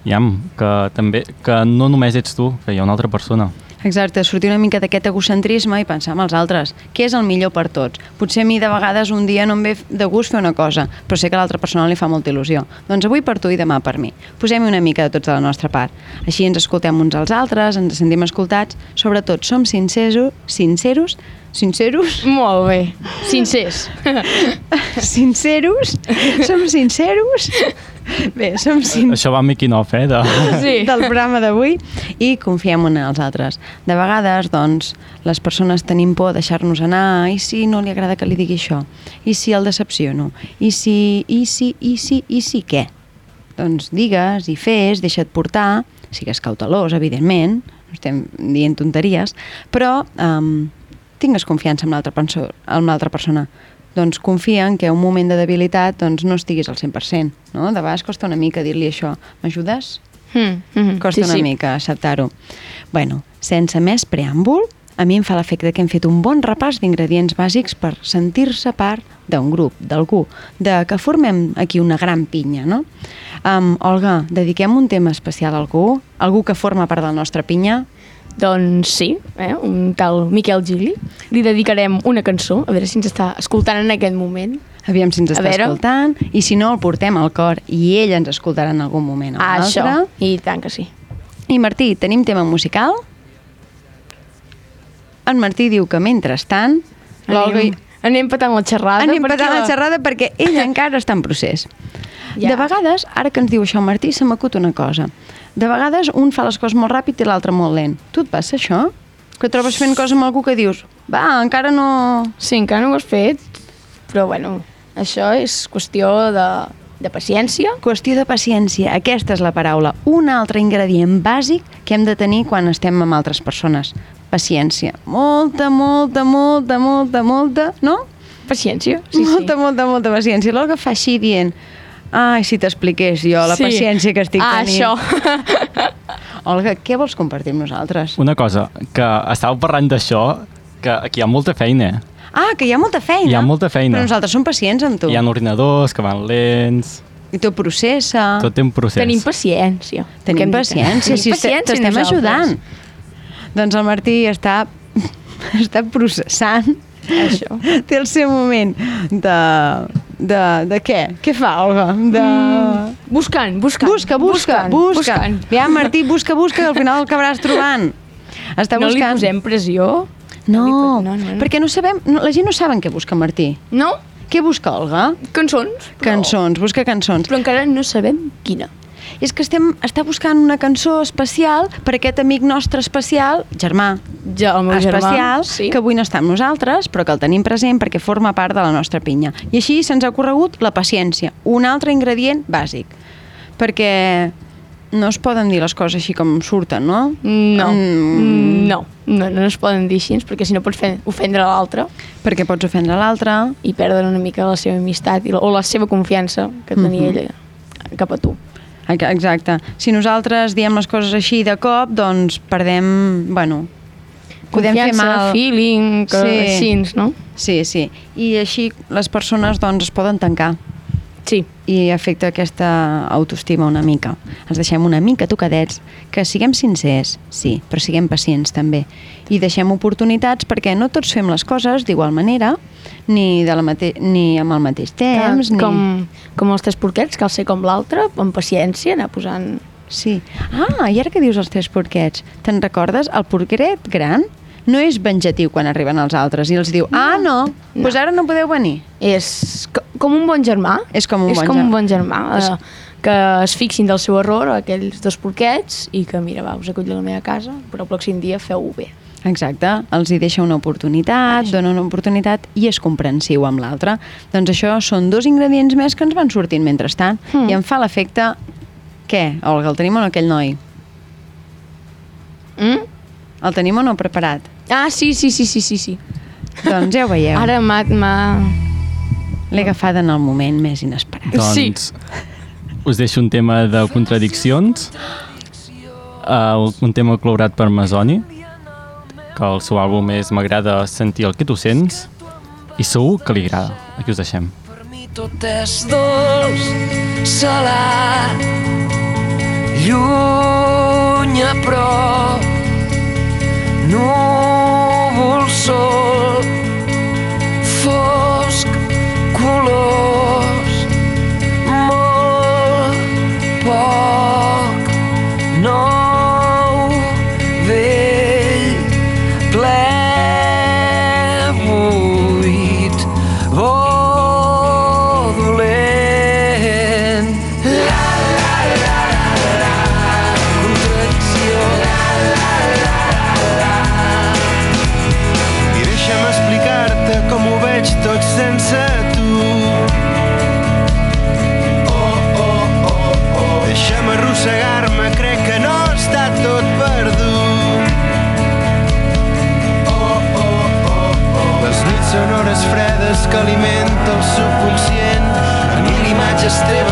iam, que també, que no només ets tu, que hi ha una altra persona. Exacte, sortir una mica d'aquest egocentrisme i pensar en els altres. Què és el millor per tots? Potser a mi de vegades un dia no em ve de gust fer una cosa, però sé que a l'altra persona li fa molta il·lusió. Doncs avui per tu i demà per mi. Posem una mica de tots de la nostra part. Així ens escoltem uns als altres, ens sentim escoltats, sobretot som sinceros, sinceros, sinceros, Molt bé. Sincers. (laughs) sinceros, som sinceros, (laughs) bé, som sinceros Això va making off, eh? De... (laughs) Sí. del programa d'avui i confiem en els altres. De vegades, doncs, les persones tenim por de deixar-nos anar, i si no li agrada que li digui això? I si el decepciono? I si, i si, i si, i si què? Doncs digues i fes, deixa't portar, sigues cautelós, evidentment, no estem dient tonteries, però um, tingues confiança en l'altra perso en l'altra persona. Doncs confia en que un moment de debilitat doncs, no estiguis al 100%. No? De vegades costa una mica dir-li això. M'ajudes? Mm, mm, Costa sí, una sí. mica acceptar-ho. Bueno, sense més preàmbul, a mi em fa l'efecte que hem fet un bon repàs d'ingredients bàsics per sentir-se part d'un grup, d'algú, de que formem aquí una gran pinya, no? Um, Olga, dediquem un tema especial a algú? Algú que forma part de la nostra pinya? Doncs sí, eh? un tal Miquel Gili. Li dedicarem una cançó, a veure si ens està escoltant en aquest moment. Aviam si ens està escoltant, i si no, el portem al cor i ell ens escoltarà en algun moment o Ah, altre. això, i tant que sí. I Martí, tenim tema musical? En Martí diu que mentrestant l'Olga... Anem, anem patant la xerrada. Anem perquè patant la xerrada perquè ella (laughs) encara està en procés. Ja. De vegades, ara que ens diu això Martí, se m'acut una cosa. De vegades un fa les coses molt ràpid i l'altre molt lent. Tu et passa això? Que trobes fent coses amb algú que dius va, encara no... Sí, encara no ho has fet, però bueno, això és qüestió de, de paciència. Qüestió de paciència, aquesta és la paraula. Un altre ingredient bàsic que hem de tenir quan estem amb altres persones. Paciència. Molta, molta, molta, molta, molta, no? Paciència, sí, molta, sí. molta, molta paciència. L'Olga fa així dient Ai, si t'expliqués jo la Sí. paciència que estic ah, tenint. això. (laughs) Olga, què vols compartir amb nosaltres? Una cosa, que estàveu parlant d'això, que aquí hi ha molta feina. Ah, que hi ha molta feina. Hi ha molta feina. Però nosaltres som pacients amb tu. Hi ha ordinadors que van lents, I tu processa. tot té un procés. Tenim paciència. Tenim mica. paciència, si Tenim t'estem ajudant. Doncs el Martí està, (laughs) està processant. Això. (laughs) Té el seu moment de... De, de què? Què fa, Olga? De... Buscant, buscant. Busca, busca, buscant, busca. Buscant. Ja, Martí, busca, busca, que al final el acabaràs trobant. Està no li buscant. posem pressió? No, No, no, no. perquè no sabem, no, la gent no saben què busca Martí. No? Què busca, Olga? Cançons. Però, Cançons, busca cançons. Però encara no sabem quina. És que estem, està buscant una cançó especial per aquest amic nostre especial, germà, Ja, el meu especial, germà, sí. que avui no està amb nosaltres, però que el tenim present perquè forma part de la nostra pinya. I així se'ns ha corregut la paciència, un altre ingredient bàsic. Perquè no es poden dir les coses així com surten, no? No, Mm, no, no, no es poden dir així, perquè si no pots fer, ofendre l'altre Perquè pots ofendre l'altre. i perdre una mica la seva amistat i la, o la seva confiança que tenia Mhm. ella cap a tu. Ex- Exacte. Si nosaltres diem les coses així de cop, doncs perdem, bueno, podem fer mal. feeling, que Sí. així, no? Sí, sí. I així les persones doncs es poden tancar Sí. i afecta aquesta autoestima una mica. Els deixem una mica tocadets, que siguem sincers, sí, però siguem pacients també. I deixem oportunitats perquè no tots fem les coses d'igual manera, ni, de la mate ni amb el mateix temps, que, ni... com, com els tres porquets, cal ser com l'altre, amb paciència, anar posant... Sí. Ah, i ara que dius els tres porquets, te'n recordes? El porquet gran no és venjatiu quan arriben els altres i els diu, ah, no, doncs No. pues ara no podeu venir. És co- com un bon germà. És com un és bon com germà. un bon germà. És- Eh, que es fixin del seu error, aquells dos porquets, i que, mira, va, us acullo a la meva casa, però el pròxim dia feu-ho bé. Exacte, els hi deixa una oportunitat, dona una oportunitat i és comprensiu amb l'altre. Doncs això són dos ingredients més que ens van sortint mentrestant Hmm. i em fa l'efecte... Què, Olga, el tenim o no aquell noi? Mm? El tenim o no preparat? Ah, sí, sí, sí, sí, sí, sí. Doncs ja ho veieu. Ara m'ha... L'he agafada en el moment més inesperat. Doncs Sí. us deixo un tema de contradiccions, uh, un tema colorat per Masoni, que el seu àlbum és M'agrada sentir el que tu sents, i segur que li agrada. Aquí us deixem. Per mi tot és dolç, salat, lluny a prop, núvol, sol, Mil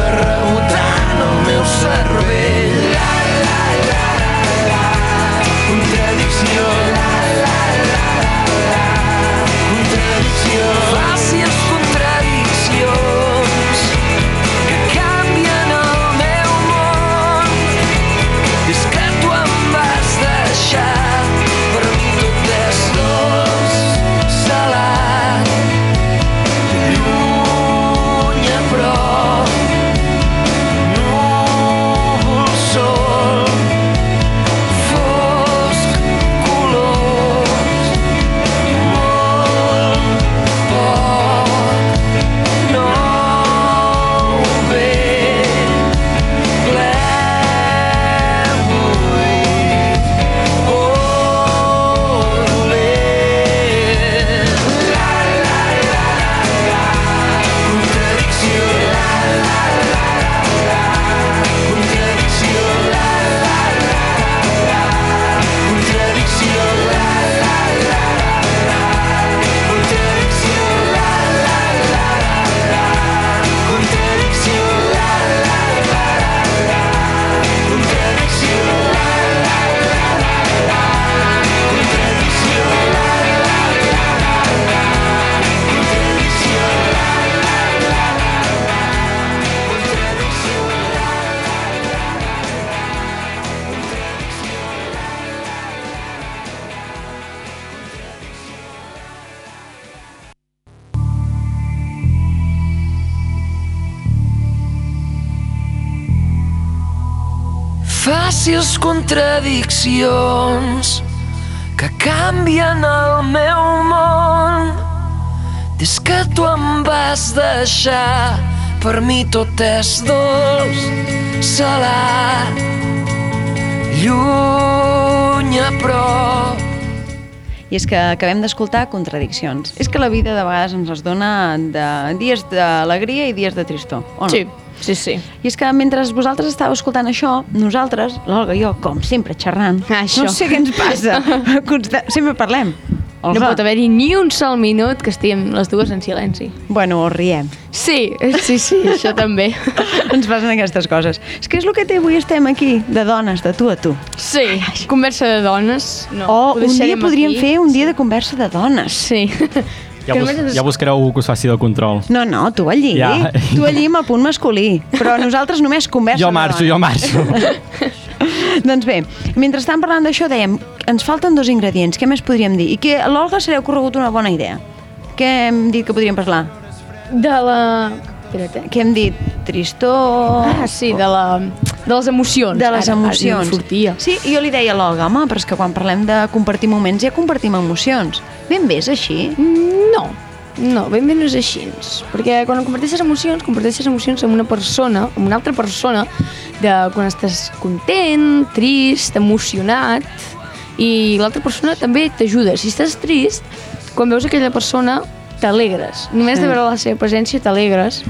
fàcils contradiccions que canvien el meu món. Des que tu em vas deixar, per mi tot és dolç, salat, lluny a prop. I és que acabem d'escoltar contradiccions. És que la vida de vegades ens les dona de dies d'alegria i dies de tristor, o no? Sí, sí, sí. I és que mentre vosaltres estàveu escoltant això, nosaltres, l'Olga i jo, com sempre, xerrant, (laughs) Això. no sé què ens passa, (laughs) Consta- sempre parlem. No Olga, pot haver-hi ni un sol minut que estiguem les dues en silenci. Bueno, o riem. Sí, sí, sí, això també. (laughs) Ens passen aquestes coses. És que és el que té avui estem aquí, de dones, de tu a tu. Sí, conversa de dones. No, o un dia podríem aquí. fer un dia de conversa de dones. Sí. Ja, Que bus ens- ja buscareu algú que us faci de control. No, no, tu allí. Ja. Tu allí amb el punt masculí. Però nosaltres només conversa Jo marxo, jo marxo. (laughs) Doncs bé, mentre estàvem parlant d'això dèiem, ens falten dos ingredients, què més podríem dir? I que a l'Olga se li ha ocorregut una bona idea. Què hem dit que podríem parlar? De la... Espera't, eh? Què hem dit? Tristor... Ah, sí, de, la, de les emocions. de les Ara, ara emocions. em sortia. Sí, jo li deia a l'Olga, home, però és que quan parlem de compartir moments ja compartim emocions. Ben bé, és així? No, no, ben bé no és així. Perquè quan comparteixes emocions, comparteixes emocions amb una persona, amb una altra persona, de quan estàs content, trist, emocionat, i l'altra persona també t'ajuda. Si estàs trist, quan veus aquella persona, t'alegres. Només Sí. de veure la seva presència t'alegres.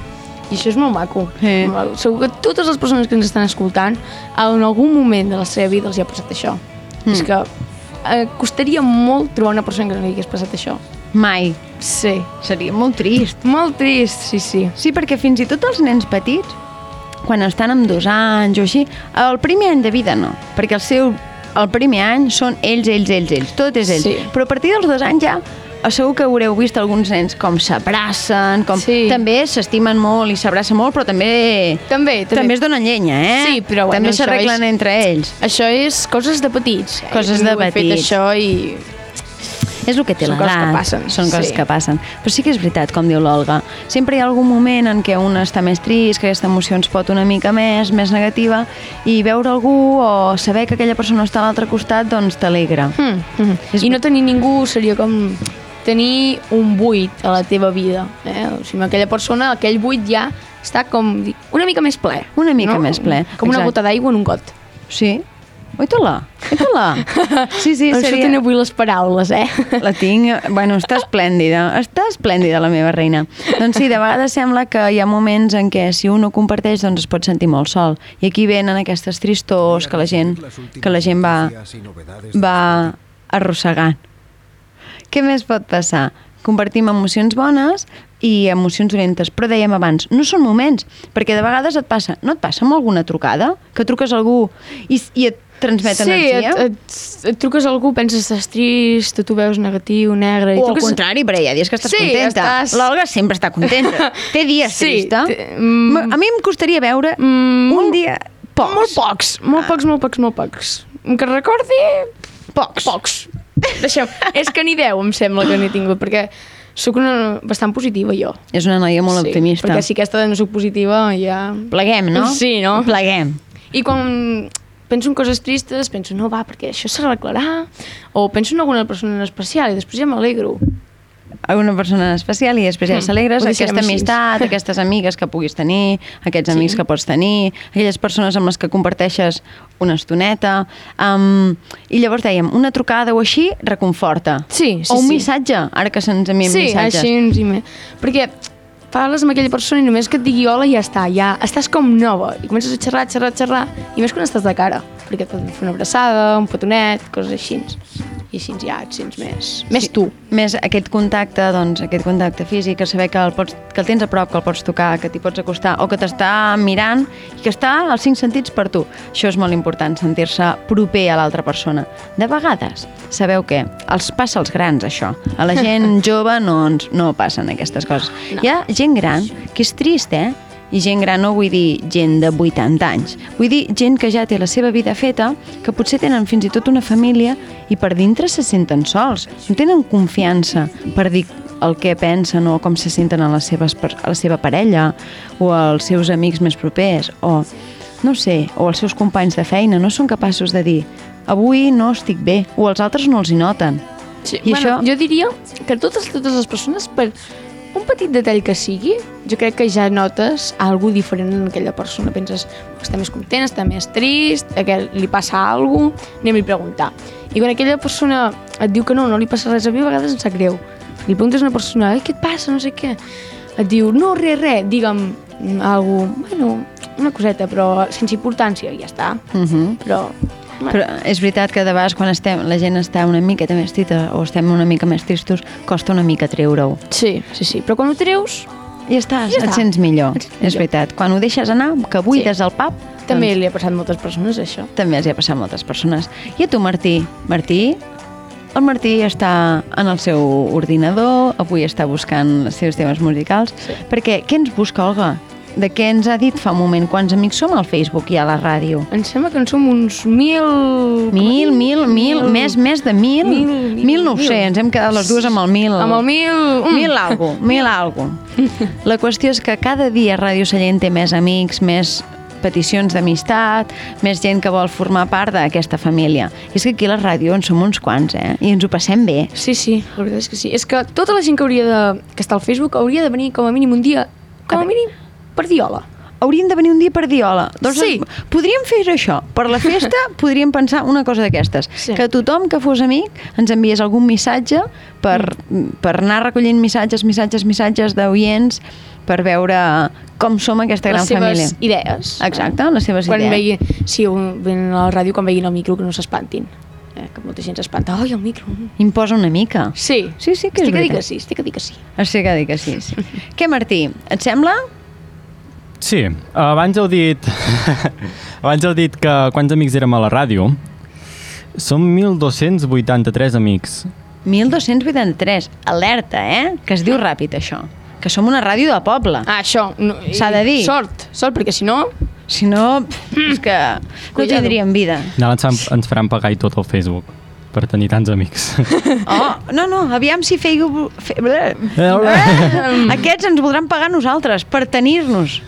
I això és molt maco. Sí. Molt maco. Segur que totes les persones que ens estan escoltant, en algun moment de la seva vida els hi ha passat això. Mm. És que eh, costaria molt trobar una persona que no li hagués passat això. Mai. Sí. Seria molt trist. Molt trist, sí, sí. Sí, perquè fins i tot els nens petits, quan estan amb dos anys o així, el primer any de vida no, perquè el seu el primer any són ells, ells, ells, ells, tot és ells. Sí. Però a partir dels dos anys ja segur que haureu vist alguns nens com s'abracen, com Sí. també s'estimen molt i s'abracen molt, però també També, també. també es donen llenya, eh? Sí, però bueno, també s'arreglen és- entre ells. Això és coses de petits. Eh? Coses de petits. Fet això i... És el que té Són coses que l'edat. passen, Són coses sí. que passen. Però sí que és veritat, com diu l'Olga. Sempre hi ha algun moment en què un està més trist, que aquesta emoció ens pot una mica més, més negativa, i veure algú o saber que aquella persona està a l'altre costat, doncs t'alegra. Mm, mm. És I no tenir ningú seria com tenir un buit a la teva vida. Eh? O sigui, amb aquella persona, aquell buit ja està com dic, una mica més ple. Una mica més ple, Com una exacte. gota d'aigua en un got. Sí? Oita-la, oita-la. (laughs) Sí, sí, Això seria... tenen avui les paraules, eh? (laughs) La tinc, bueno, està esplèndida, està esplèndida la meva reina. Doncs sí, de vegades sembla que hi ha moments en què si un ho comparteix doncs es pot sentir molt sol. I aquí venen aquestes tristors que la gent, que la gent va, va arrossegant. Què més pot passar? Compartim emocions bones i emocions dolentes, però dèiem abans, no són moments, perquè de vegades et passa, no et passa amb alguna trucada? Que truques a algú i, i et transmet sí, energia? et, et, et truques a algú, penses estàs trist, tu veus negatiu, negre... i O al truques... contrari, però hi ha dies que estàs Sí, contenta. estàs- L'Olga sempre està contenta. (laughs) Té dies Sí, trista. té- mm. A mi em costaria veure Mm, un dia... Pocs. Molt pocs, molt pocs, molt pocs, molt pocs. Que recordi... Pocs. Pocs. Deixem. és que ni 10 em sembla que n'he tingut, perquè sóc una bastant positiva jo. És una noia molt sí, optimista. Perquè si aquesta no sóc positiva ja... Pleguem, no? Sí, no? Pleguem. I quan penso en coses tristes, penso, no, va, perquè això s'arreglarà, o penso en alguna persona en especial i després ja m'alegro. Alguna persona especial i després ja Mm, s'alegres ho deixarem aquesta així. amistat, aquestes amigues que puguis tenir, aquests Sí. amics que pots tenir, aquelles persones amb les que comparteixes una estoneta. Um, I llavors dèiem, una trucada o així reconforta. Sí, sí, o un sí. missatge, ara que se'ns envien sí, missatges. així ens hi me... Perquè parles amb aquella persona i només que et digui hola i ja està, ja estàs com nova i comences a xerrar, xerrar, xerrar i més quan estàs de cara perquè et poden fer una abraçada, un petonet, coses així i així ja et sents més, més Sí. tu. Més aquest contacte, doncs, aquest contacte físic, saber que el, pots, que el tens a prop, que el pots tocar, que t'hi pots acostar, o que t'està mirant i que està als cinc sentits per tu. Això és molt important, sentir-se proper a l'altra persona. De vegades, sabeu què? Els passa als grans, això. A la gent (laughs) jove no, ens, no passen aquestes coses. No. Hi ha gent gran que és trist, eh? I gent gran no vull dir gent de 80 anys. Vull dir gent que ja té la seva vida feta, que potser tenen fins i tot una família i per dintre se senten sols. No tenen confiança per dir el que pensen o com se senten a, les seves, per- a la seva parella o als seus amics més propers o no sé, o els seus companys de feina no són capaços de dir avui no estic bé, o els altres no els hi noten. Sí, I bueno, això- Jo diria que totes, totes les persones, per un petit detall que sigui, jo crec que ja notes algú diferent en aquella persona. Penses que està més content, està més trist, que li passa alguna cosa, anem-li a preguntar. I quan aquella persona et diu que no, no li passa res, a mi a vegades em sap greu. Li preguntes a una persona, "Ai, què et passa, no sé què. Et diu, no, res, res, digue'm algú, bueno, una coseta, però sense importància, i ja està. Uh -huh. Però, Però és veritat que de vegades quan estem, la gent està una miqueta més trista o estem una mica més tristos, costa una mica treure-ho. sí, sí, sí, però quan ho treus, I ja estàs, Ja et està. sents millor. Et sents És millor. veritat. Quan ho deixes anar, que buides el pap, també doncs, li ha passat moltes persones, això. també els hi ha passat a moltes persones. I a tu, Martí? Martí? El Martí està en el seu ordinador, avui està buscant els seus temes musicals, sí. perquè què ens busca, Olga? De què ens ha dit fa un moment? Quants amics som al Facebook i a la ràdio? Em sembla que en som uns mil... Mil, mil, mil, més, més de mil? Mil, mil, mil no ho sé, mil. ens hem quedat les dues amb el mil. Amb el mil... Mm. Mil algo, mil algo. (laughs) La qüestió és que cada dia Ràdio Sallent té més amics, més peticions d'amistat, més gent que vol formar part d'aquesta família. I és que aquí a la ràdio en som uns quants, eh? I ens ho passem bé. Sí, sí, la veritat és que sí. És que tota la gent que hauria de... que està al Facebook hauria de venir com a mínim un dia, com A a mínim, per dir hola. Haurien de venir un dia per dir hola. Doncs Sí. podríem fer això. Per la festa (laughs) podríem pensar una cosa d'aquestes. Sí. Que tothom que fos amic ens enviés algun missatge per, per anar recollint missatges, missatges, missatges d'oients per veure com som aquesta gran les seves família. idees. Exacte, les seves quan idees. Sí, un- venen a la ràdio quan veien el micro que no s'espantin. Eh, que molta gent s'espanta. Ai, el micro. mm." Imposa una mica. Sí. Sí, sí que és estic a dir veritat. que sí, estic a dir que sí. Estic a dir que sí, sí. (laughs) Què, Martí, et sembla? Sí, abans heu dit... (laughs) abans heu dit que quants amics érem a la ràdio. Som 1.283 amics. 1283. Alerta, eh? Que es diu ràpid, això. Que som una ràdio de poble. Ah, això. No, S'ha de dir. Sort, sort, perquè si no... Si no, és que no tindríem vida. Ara ens, ens faran pagar i tot el Facebook per tenir tants amics. (laughs) Oh, no, no, aviam si Facebook... Fe... Eh, Aquests ens voldran pagar nosaltres per tenir-nos.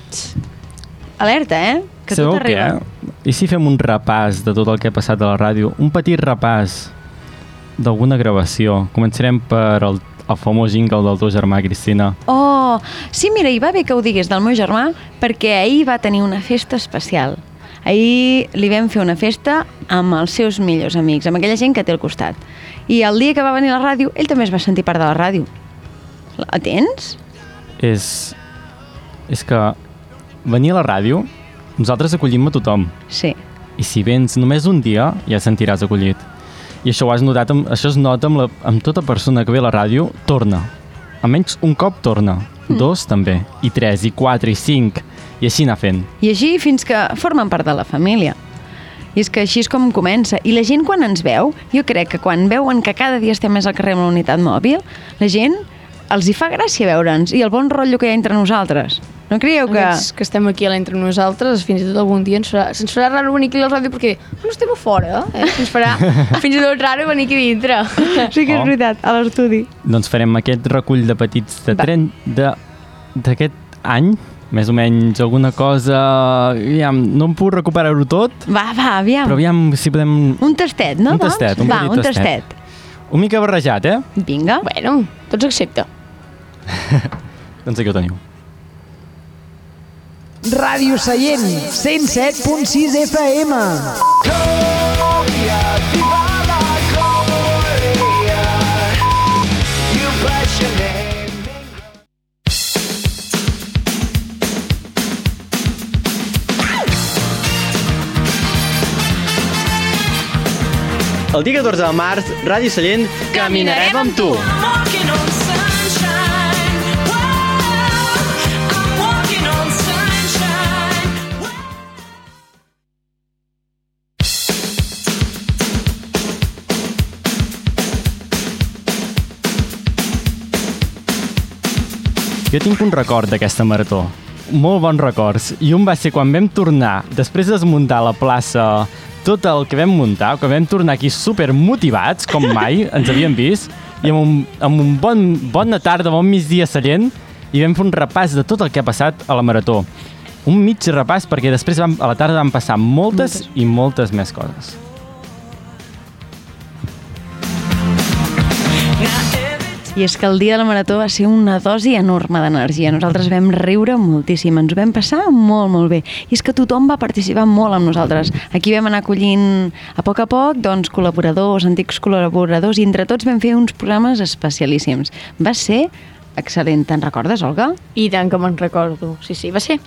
Alerta, eh? Que Sabeu tot arriba. què? I si fem un repàs de tot el que ha passat a la ràdio? Un petit repàs d'alguna gravació. Començarem per el, el famós jingle del teu germà, Cristina. Oh, sí, mira, i va bé que ho digués del meu germà perquè ahir va tenir una festa especial. Ahir li vam fer una festa amb els seus millors amics, amb aquella gent que té al costat. I el dia que va venir a la ràdio, ell també es va sentir part de la ràdio. La tens? És, és que venir a la ràdio, nosaltres acollim a tothom. Sí. I si vens només un dia, ja et sentiràs acollit. I això ho has notat, amb, això es nota amb, la, amb tota persona que ve a la ràdio, torna. Almenys un cop torna. Mm. Dos també. I tres, i quatre, i cinc. I així anar fent. I així fins que formen part de la família. I és que així és com comença. I la gent quan ens veu, jo crec que quan veuen que cada dia estem més al carrer amb la unitat mòbil, la gent els hi fa gràcia veure'ns i el bon rotllo que hi ha entre nosaltres. No creieu que... Aquests que estem aquí a l'entre nosaltres, fins i tot algun dia ens farà, se'ns farà raro venir aquí a la ràdio perquè no estem a fora, eh? Se'ns farà (laughs) fins i tot raro venir aquí dintre. Sí que és Oh. veritat, a l'estudi. Doncs farem aquest recull de petits de Va. tren de d'aquest any, més o menys alguna cosa... Aviam, no em puc recuperar-ho tot, Va, va, aviam. però aviam si podem... Un tastet, no? Un tastet, un va, petit un tastet. tastet. Un mica barrejat, eh? Vinga. Bueno, tots accepta. (laughs) Doncs aquí ho teniu. Ràdio Sallent, 107.6 FM. El dia 14 de març, Ràdio Sallent, caminarem amb tu. Walking on sunshine. Whoa, I'm walking on sunshine. Jo tinc un record d'aquesta marató. Molt bons records. I un va ser quan vam tornar, després de desmuntar la plaça, tot el que vam muntar, que vam tornar aquí super motivats, com mai (laughs) ens havíem vist, i amb un, amb un bon, bona tarda, bon migdia sallent, i vam fer un repàs de tot el que ha passat a la marató. un mig repàs perquè després vam, a la tarda van passar moltes, moltes. i moltes més coses. I és que el dia de la marató va ser una dosi enorme d'energia. Nosaltres vam riure moltíssim, ens vam passar molt, molt bé. I és que tothom va participar molt amb nosaltres. Aquí vam anar acollint a poc a poc doncs, col·laboradors, antics col·laboradors, i entre tots vam fer uns programes especialíssims. Va ser excel·lent. Te'n recordes, Olga? I tant que me'n recordo. Sí, sí, va ser...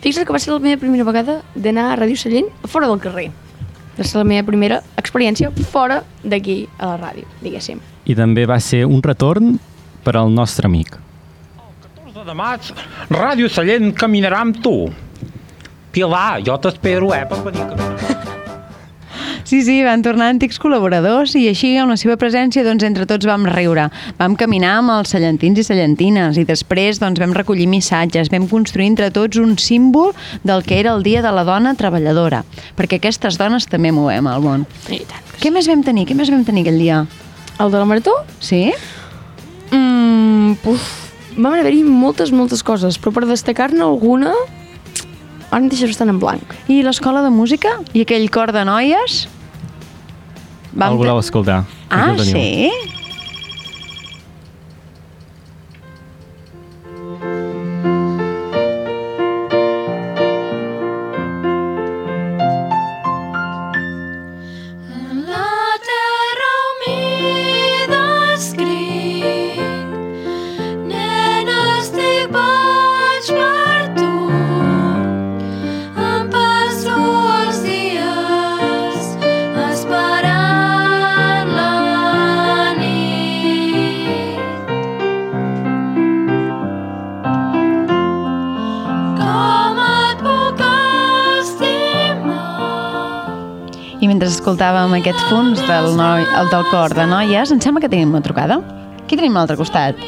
Fixa't que va ser la meva primera vegada d'anar a Ràdio Sallent fora del carrer. Va ser la meva primera experiència fora d'aquí a la ràdio, diguéssim. I també va ser un retorn per al nostre amic. 14 de maig, Ràdio Sallent caminarà amb tu. Pilar, jo t'espero, eh, per venir a caminar. (laughs) Sí, sí, van tornar antics col·laboradors i així, amb la seva presència, doncs, entre tots vam riure. Vam caminar amb els cellentins i cellentines i després doncs, vam recollir missatges, vam construir entre tots un símbol del que era el Dia de la Dona Treballadora, perquè aquestes dones també movem al món. I tant. que Què més vam tenir? Què més vam tenir aquell dia? Sí. El de la marató? Sí? Mm, puf, van haver-hi moltes, moltes coses, però per destacar-ne alguna, ara em deixes bastant en blanc. I l'escola de música? I aquell cor de noies? El voleu escoltar? Ah, el teniu. sí? Escoltàvem aquests punts del, noi, el del cor de noies, em sembla que tenim una trucada. Qui tenim a l'altre costat?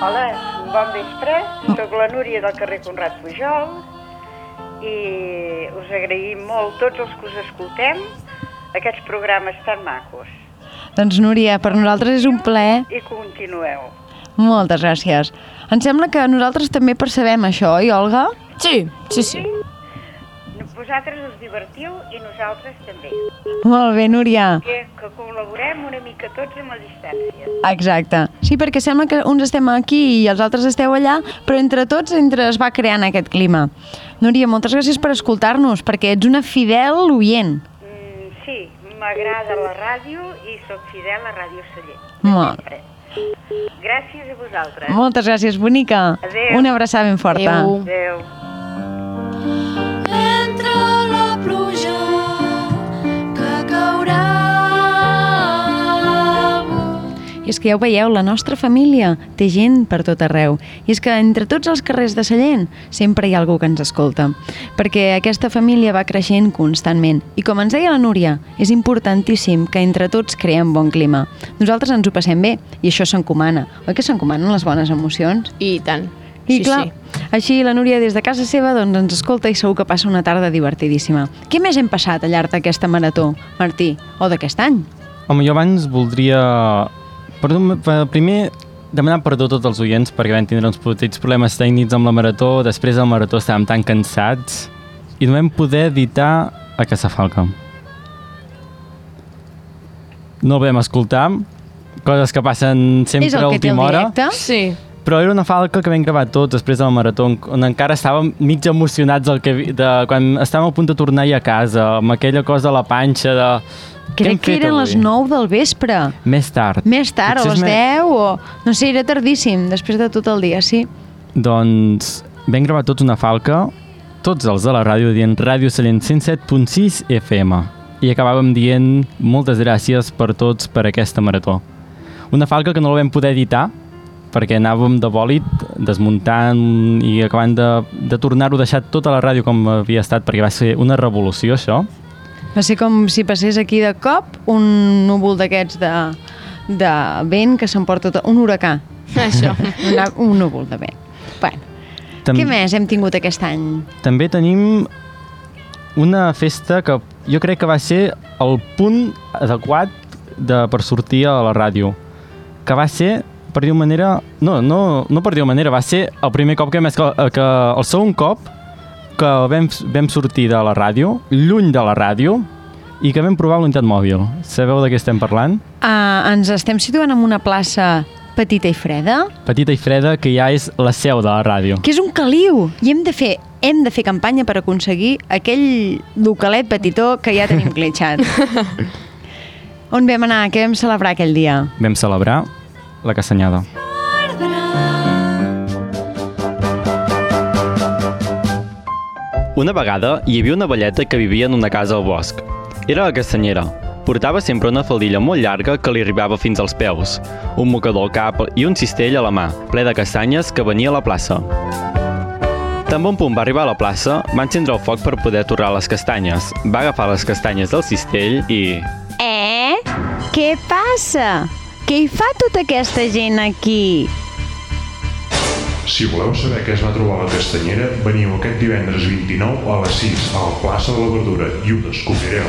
Hola, bon vespre. Soc la Núria del carrer Conrad Pujol i us agraïm molt tots els que us escoltem aquests programes tan macos. Doncs Núria, per nosaltres és un plaer. I continueu. Moltes gràcies. Em sembla que nosaltres també percebem això, oi, Olga? Sí, sí, sí. Vosaltres us divertiu i nosaltres també. Molt bé, Núria. Que, que col·laborem una mica tots amb la distància. Exacte. Sí, perquè sembla que uns estem aquí i els altres esteu allà, però entre tots entre es va creant aquest clima. Núria, moltes gràcies per escoltar-nos, perquè ets una fidel oient. Mm, sí, m'agrada la ràdio i sóc fidel a Ràdio Sallent. Molt. Sempre. Gràcies a vosaltres. Moltes gràcies, bonica. Adéu. Una abraçada ben forta. Adéu. Adéu. I és que ja ho veieu, la nostra família té gent per tot arreu. I és que entre tots els carrers de Sallent sempre hi ha algú que ens escolta. Perquè aquesta família va creixent constantment. I com ens deia la Núria, és importantíssim que entre tots creem bon clima. Nosaltres ens ho passem bé i això s'encomana. Oi que s'encomanen les bones emocions? I tant. I sí, clar, sí. així la Núria des de casa seva doncs, ens escolta i segur que passa una tarda divertidíssima. Què més hem passat al llarg d'aquesta marató, Martí? O d'aquest any? Home, jo abans voldria... Perdó, per- primer demanar perdó a tots els oients perquè vam tindre uns petits problemes tècnics amb la marató, després del marató estàvem tan cansats i no vam poder editar a Casafalca. No el vam escoltar, coses que passen sempre és el a que té el última hora, directe? Sí. però era una falca que vam gravar tots després de la marató, on- encara estàvem mig emocionats del que, de, quan estàvem a punt de tornar a casa, amb aquella cosa a la panxa de... Crec que eren les avui? 9 del vespre. Més tard. Més tard, a Potser és les me- 10 o... No sé, era tardíssim, després de tot el dia, sí. Doncs vam gravar tots una falca, tots els de la ràdio dient Ràdio Sallent 107.6 FM i acabàvem dient moltes gràcies per tots per aquesta marató. Una falca que no la vam poder editar perquè anàvem de bòlit desmuntant i acabant de, de tornar-ho a deixar tota la ràdio com havia estat perquè va ser una revolució això. Va ser com si passés aquí de cop un núvol d'aquests de, de vent que s'emporta tot... Un huracà. Això. (laughs) Una, un núvol de vent. Bueno, Tam què més hem tingut aquest any? També tenim una festa que jo crec que va ser el punt adequat de, per sortir a la ràdio. Que va ser, per dir-ho manera... No, no, no per dir-ho manera, va ser el primer cop que, més, que, que el segon cop que vam, vam sortir de la ràdio, lluny de la ràdio, i que vam provar la unitat mòbil. Sabeu de què estem parlant? Uh, ens estem situant en una plaça petita i freda, Petita i freda, que ja és la seu de la ràdio. que és un caliu, i hem de fer hem de fer campanya per aconseguir aquell localet petitó que ja tenim glitxat. (laughs) On vam anar? Què vam celebrar aquell dia? Vam celebrar la castanyada. Una vegada hi havia una velleta que vivia en una casa al bosc. Era la castanyera. Portava sempre una faldilla molt llarga que li arribava fins als peus, un mocador al cap i un cistell a la mà, ple de castanyes que venia a la plaça. Tan bon punt va arribar a la plaça, va encendre el foc per poder torrar les castanyes. Va agafar les castanyes del cistell i... Eh? Què passa? Què hi fa tota aquesta gent aquí? Si voleu saber què es va trobar a la castanyera, veniu aquest divendres 29 a les 6 a la plaça de la Verdura i ho descobrireu.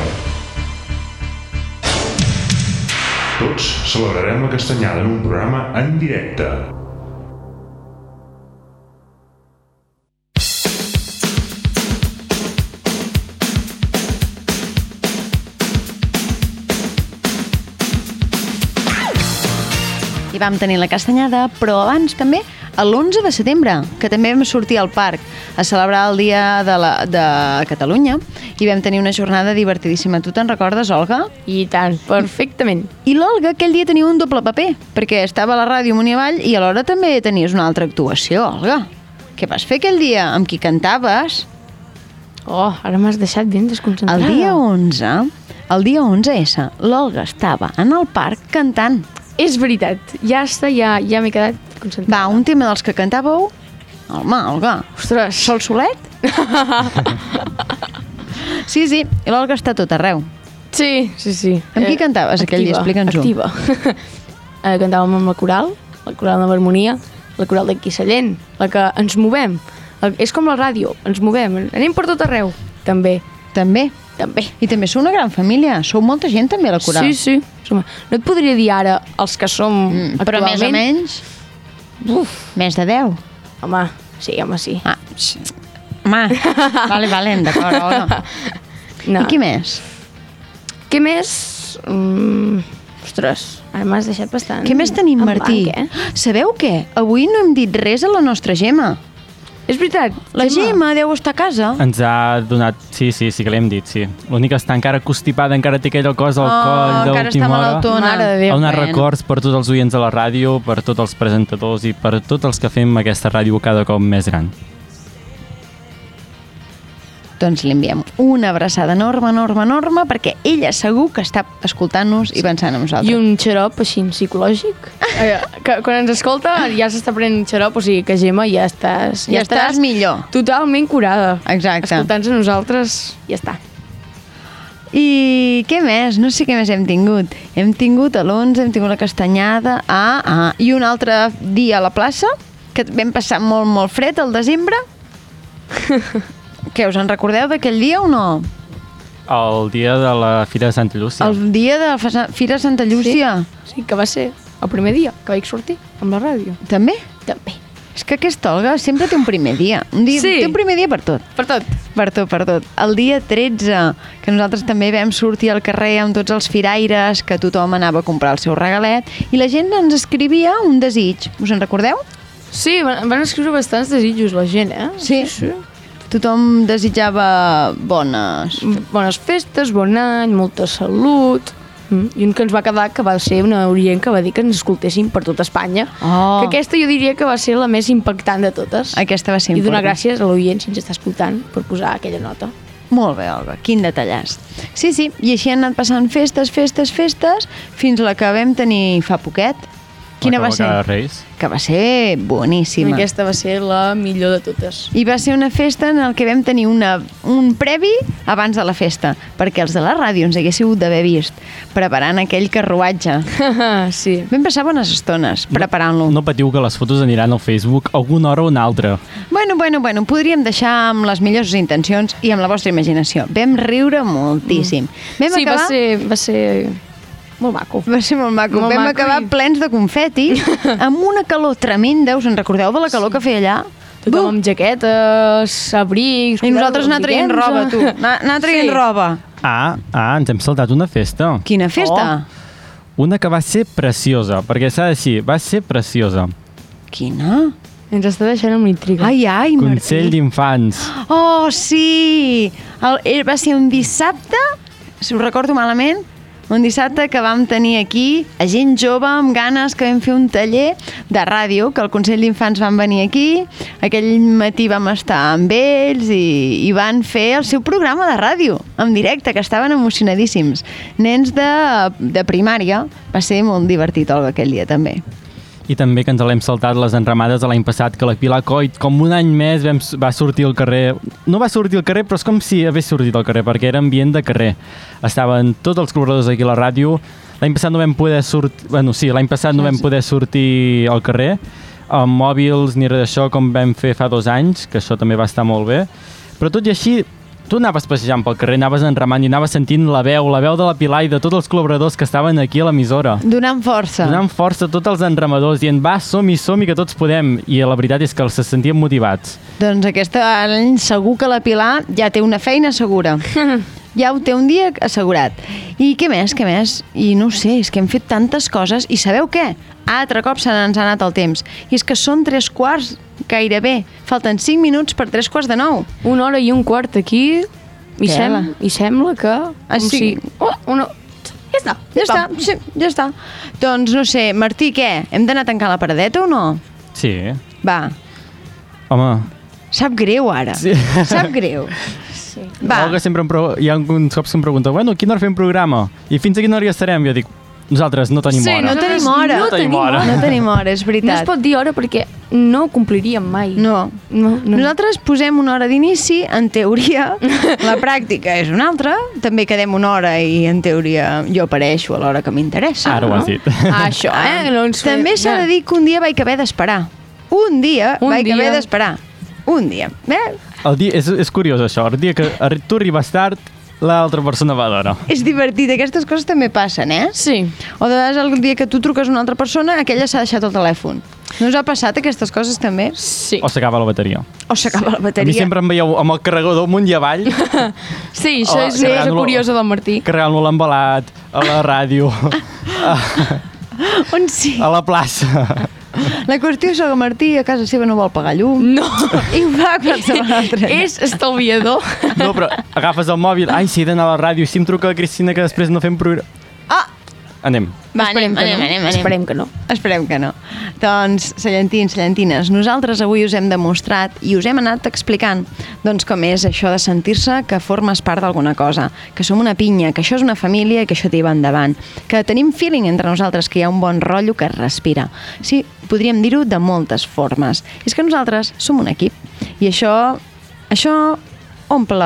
Tots celebrarem la castanyada en un programa en directe. I vam tenir la castanyada, però abans també l'11 de setembre, que també vam sortir al parc a celebrar el Dia de, la, de Catalunya i vam tenir una jornada divertidíssima. Tu te'n recordes, Olga? I tant, perfectament. I l'Olga aquell dia tenia un doble paper, perquè estava a la ràdio amunt i avall i alhora també tenies una altra actuació, Olga. Què vas fer aquell dia? Amb qui cantaves? Oh, ara m'has deixat ben desconcentrada. El dia 11, el dia 11S, l'Olga estava en el parc cantant. És veritat, ja està, ja, ja m'he quedat concentrada. Va, un tema dels que cantàveu? Home, Olga. Ostres. Sol Solet? (laughs) sí, sí, i l'Olga està tot arreu. Sí, sí, sí. Amb qui cantaves aquell dia? Explica'ns-ho. Activa. (laughs) eh, cantàvem amb la coral, la coral de l'harmonia, la coral d'aquí Sallent, la que ens movem. És com la ràdio, ens movem, anem per tot arreu, també. També? També. I també sou una gran família, sou molta gent també a la coral. Sí, sí. No et podria dir ara els que som mm, Però més o menys? Uf. Més de 10? Home, sí, home, sí. Ah, sí. Home, vale, vale, d'acord, Olga. No. I qui més? Què més? Mm, ostres, ara m'has deixat bastant... Què més tenim, en Martí? Blanc, eh? Sabeu què? Avui no hem dit res a la nostra Gemma. És veritat. La Gemma deu estar a casa. Ens ha donat... Sí, sí, sí que l'hem dit, sí. L'únic que està encara constipada, encara té aquella cosa al Oh, coll encara està d'última hora. malaltona. Mare de Déu, bueno. records per tots els oients de la ràdio, per tots els presentadors i per tots els que fem aquesta ràdio cada cop més gran. Doncs li enviem una abraçada enorme, enorme, enorme, perquè ella segur que està escoltant-nos i pensant en nosaltres. I un xarop així psicològic. Eh, (laughs) que quan ens escolta ja s'està prenent xarop, o sigui que Gemma ja estàs... Ja estàs millor. Totalment curada. Exacte. Escoltant-nos a nosaltres, ja està. I què més? No sé què més hem tingut. Hem tingut a l'11, hem tingut la castanyada, ah, ah, i un altre dia a la plaça, que vam passar molt, molt fred al desembre. (laughs) Què, us en recordeu d'aquell dia o no? El dia de la Fira de Santa Llúcia. El dia de la Fira Santa Llúcia. Sí, sí, que va ser el primer dia que vaig sortir amb la ràdio. També? També. És que aquesta Olga sempre té un primer dia. Un dia Sí. Té un primer dia per tot. Per tot. Per tot, per tot. El dia 13, que nosaltres també vam sortir al carrer amb tots els firaires, que tothom anava a comprar el seu regalet, i la gent ens escrivia un desig. Us en recordeu? Sí, van, van escriure bastants desitjos la gent, eh? Sí. sí. Tothom desitjava bones... Bones festes, bon any, molta salut... Mm. I un que ens va quedar que va ser una orient que va dir que ens escoltéssim per tot Espanya. Oh. Que aquesta jo diria que va ser la més impactant de totes. Aquesta va ser I donar important. gràcies a l'oient si ens està escoltant per posar aquella nota. Molt bé, Olga, quin detallàs. Sí, sí, i així han anat passant festes, festes, festes, fins la que vam tenir fa poquet. Quina va ser? de Reis. Que va ser boníssima. Aquesta va ser la millor de totes. I va ser una festa en el que vam tenir una, un previ abans de la festa, perquè els de la ràdio ens haguéssiu d'haver vist preparant aquell carruatge. (laughs) sí. Vam passar bones estones preparant-lo. No patiu que les fotos aniran al Facebook alguna hora o una altra. Bueno, bueno, bueno, podríem deixar amb les millors intencions i amb la vostra imaginació. Vam riure moltíssim. Vam sí, acabar... va ser, va ser molt maco. Va ser molt maco. Molt Vam maco acabar i- plens de confeti, (laughs) amb una calor tremenda. Us en recordeu de la calor que feia allà? Tothom amb jaquetes, abrics... I nosaltres anar traient roba, tu. (laughs) Anar, anar traient Sí. roba. Ah, ah, ens hem saltat una festa. Quina festa? Una que va ser preciosa, perquè s'ha de dir, va ser preciosa. Quina? Ens està deixant amb intriga. Ai, ai, Consell Martí. d'infants. Oh, sí! El, eh, va ser un dissabte, si ho recordo malament, un dissabte que vam tenir aquí a gent jove amb ganes que vam fer un taller de ràdio, que el Consell d'Infants van venir aquí, aquell matí vam estar amb ells i, i van fer el seu programa de ràdio en directe, que estaven emocionadíssims. Nens de, de primària, va ser molt divertit el aquell dia també. I també que ens l'hem saltat les enramades de l'any passat, que la Pilar Coit, com un any més, vam, va sortir al carrer. No va sortir al carrer, però és com si hagués sortit al carrer, perquè era ambient de carrer. Estaven tots els col·laboradors aquí a la ràdio. L'any passat no vam poder sortir... Bueno, sí, l'any passat no vam poder sortir al carrer amb mòbils ni res d'això com vam fer fa dos anys, que això també va estar molt bé. Però tot i així, tu anaves passejant pel carrer, anaves enramant i anaves sentint la veu, la veu de la Pilar i de tots els col·laboradors que estaven aquí a l'emissora. Donant força. Donant força a tots els enramadors, dient va, som-hi, som-hi, que tots podem. I la veritat és que els se sentien motivats. Doncs aquest any segur que la Pilar ja té una feina segura. (laughs) ja ho té un dia assegurat. I què més, què més? I no sé, és que hem fet tantes coses i sabeu què? Altre cop se n'ens ha anat el temps. I és que són tres quarts gairebé. Falten cinc minuts per tres quarts de nou. Una hora i un quart aquí i, sem i sembla que... Ah, com sí? Si... Oh, una... Ja està. Ja està, sí, ja està. Doncs no sé, Martí, què? Hem d'anar a tancar la paradeta o no? Sí. Va, Home, sap greu ara. Sí. Sap greu. Va. Olga sempre em pre... hi ha uns cops que em pregunta, bueno, a quina hora fem programa? I fins a quina hora hi estarem? Jo dic, nosaltres no tenim Sí, hora. no tenim hora. No tenim hora. No tenim hora, és veritat. No es pot dir hora perquè no ho compliríem mai. No. no, no. Nosaltres posem una hora d'inici, en teoria, (laughs) la pràctica és una altra, també quedem una hora i en teoria jo apareixo a l'hora que m'interessa. Ara ho has no? dit. Ah, Això, eh? No ens fem- també s'ha de dir que un dia vaig haver d'esperar. Un dia Un vaig dia. haver d'esperar. Un dia. Eh? El dia, és, és curiós això, el dia que tu arribes tard, l'altra persona va d'hora. És divertit, aquestes coses també passen, eh? Sí. O de vegades el dia que tu truques a una altra persona, aquella s'ha deixat el telèfon. No us ha passat aquestes coses també? Sí. O s'acaba la bateria. O s'acaba la A mi bateria. sempre em veieu amb el carregador amunt i avall, (laughs) Sí, això Oh, és una cosa curiosa del Martí. carregant-lo a l'embalat, a la ràdio, (laughs) a, On sí? a la plaça. La qüestió és que Martí a casa seva no vol pagar llum. No. (laughs) I ho qualsevol altre. És estalviador. No, però agafes el mòbil, ai, si he d'anar a la ràdio, si em truca la Cristina que després no fem programa... Ah! Anem. Va, Esperem anem, que anem, no. anem, anem. Esperem que no. Esperem que no. Doncs, cellentins, cellentines, nosaltres avui us hem demostrat i us hem anat explicant doncs, com és això de sentir-se que formes part d'alguna cosa, que som una pinya, que això és una família i que això tira endavant, que tenim feeling entre nosaltres, que hi ha un bon rotllo que es respira. Sí, podríem dir-ho de moltes formes. És que nosaltres som un equip i això, això omple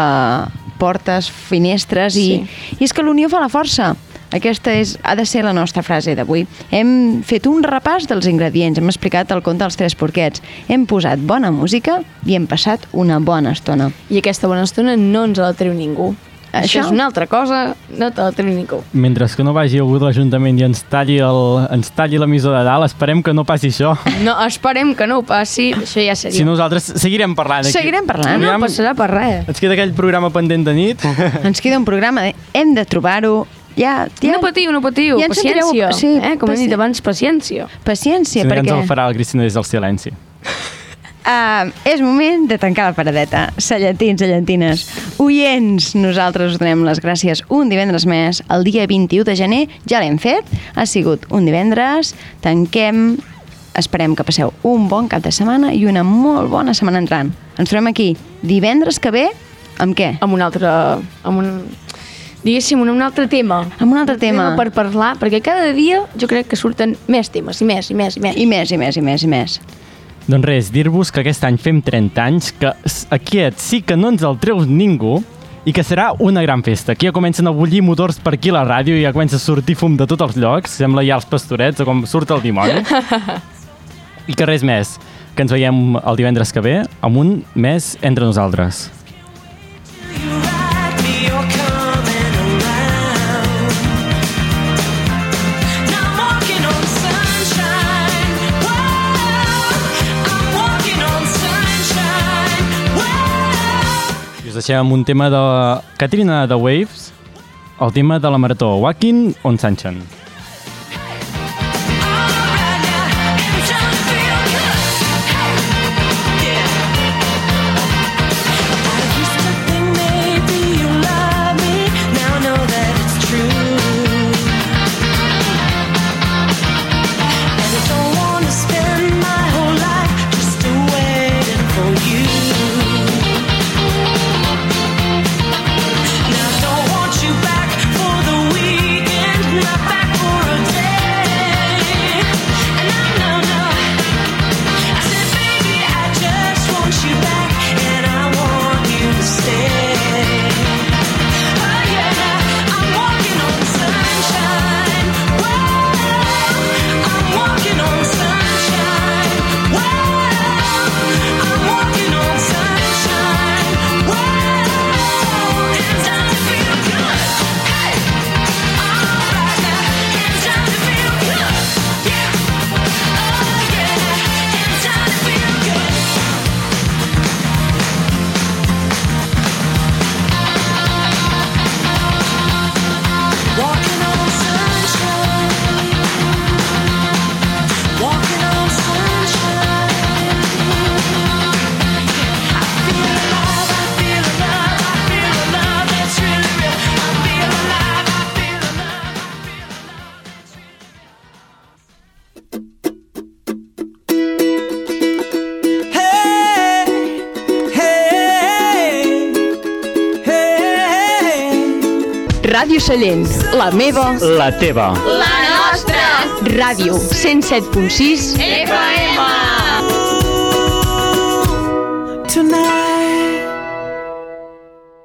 portes, finestres i, Sí. i és que l'unió fa la força. Aquesta és, ha de ser la nostra frase d'avui. Hem fet un repàs dels ingredients, hem explicat el conte dels tres porquets, hem posat bona música i hem passat una bona estona. I aquesta bona estona no ens la treu ningú. Això, Això? és una altra cosa, no te la treu ningú. Mentre que no vagi algú de l'Ajuntament i ens talli el- ens talli l'emissor de dalt, esperem que no passi això. No, esperem que no ho passi, això ja seria. Si nosaltres seguirem parlant. Aquí. Seguirem parlant. no Aviam, passarà per res. Ens queda aquell programa pendent de nit. Ens queda un programa, de, hem de trobar-ho, ja, ja, No patiu, no patiu, Ja ens sentireu- paciència. sí, eh? Com hem dit paci- abans, paciència. paciència, si no, ja ens perquè el farà la Cristina des del silenci. uh, (laughs) és moment de tancar la paradeta. Cellentins, cellentines, oients, nosaltres us donem les gràcies un divendres més, el dia 21 de gener, ja l'hem fet, ha sigut un divendres, tanquem Esperem que passeu un bon cap de setmana i una molt bona setmana entrant. Ens trobem aquí divendres que ve amb què? Amb un altre... Amb un, diguéssim, amb un altre tema. Amb un altre tema. Per parlar, perquè cada dia jo crec que surten més temes, i més, i més, i més. I més, i més, i més, i més. Doncs res, dir-vos que aquest any fem 30 anys, que aquest sí que no ens el treu ningú i que serà una gran festa. Aquí ja comencen a bullir motors per aquí a la ràdio i ja comença a sortir fum de tots els llocs. Sembla ja els pastorets o com surt el dimoni. (laughs) I que res més, que ens veiem el divendres que ve amb un mes entre nosaltres. us deixem amb un tema de Katrina The Waves, el tema de la marató Walking on Sunshine. meva, la teva, la nostra. Ràdio 107.6 FM.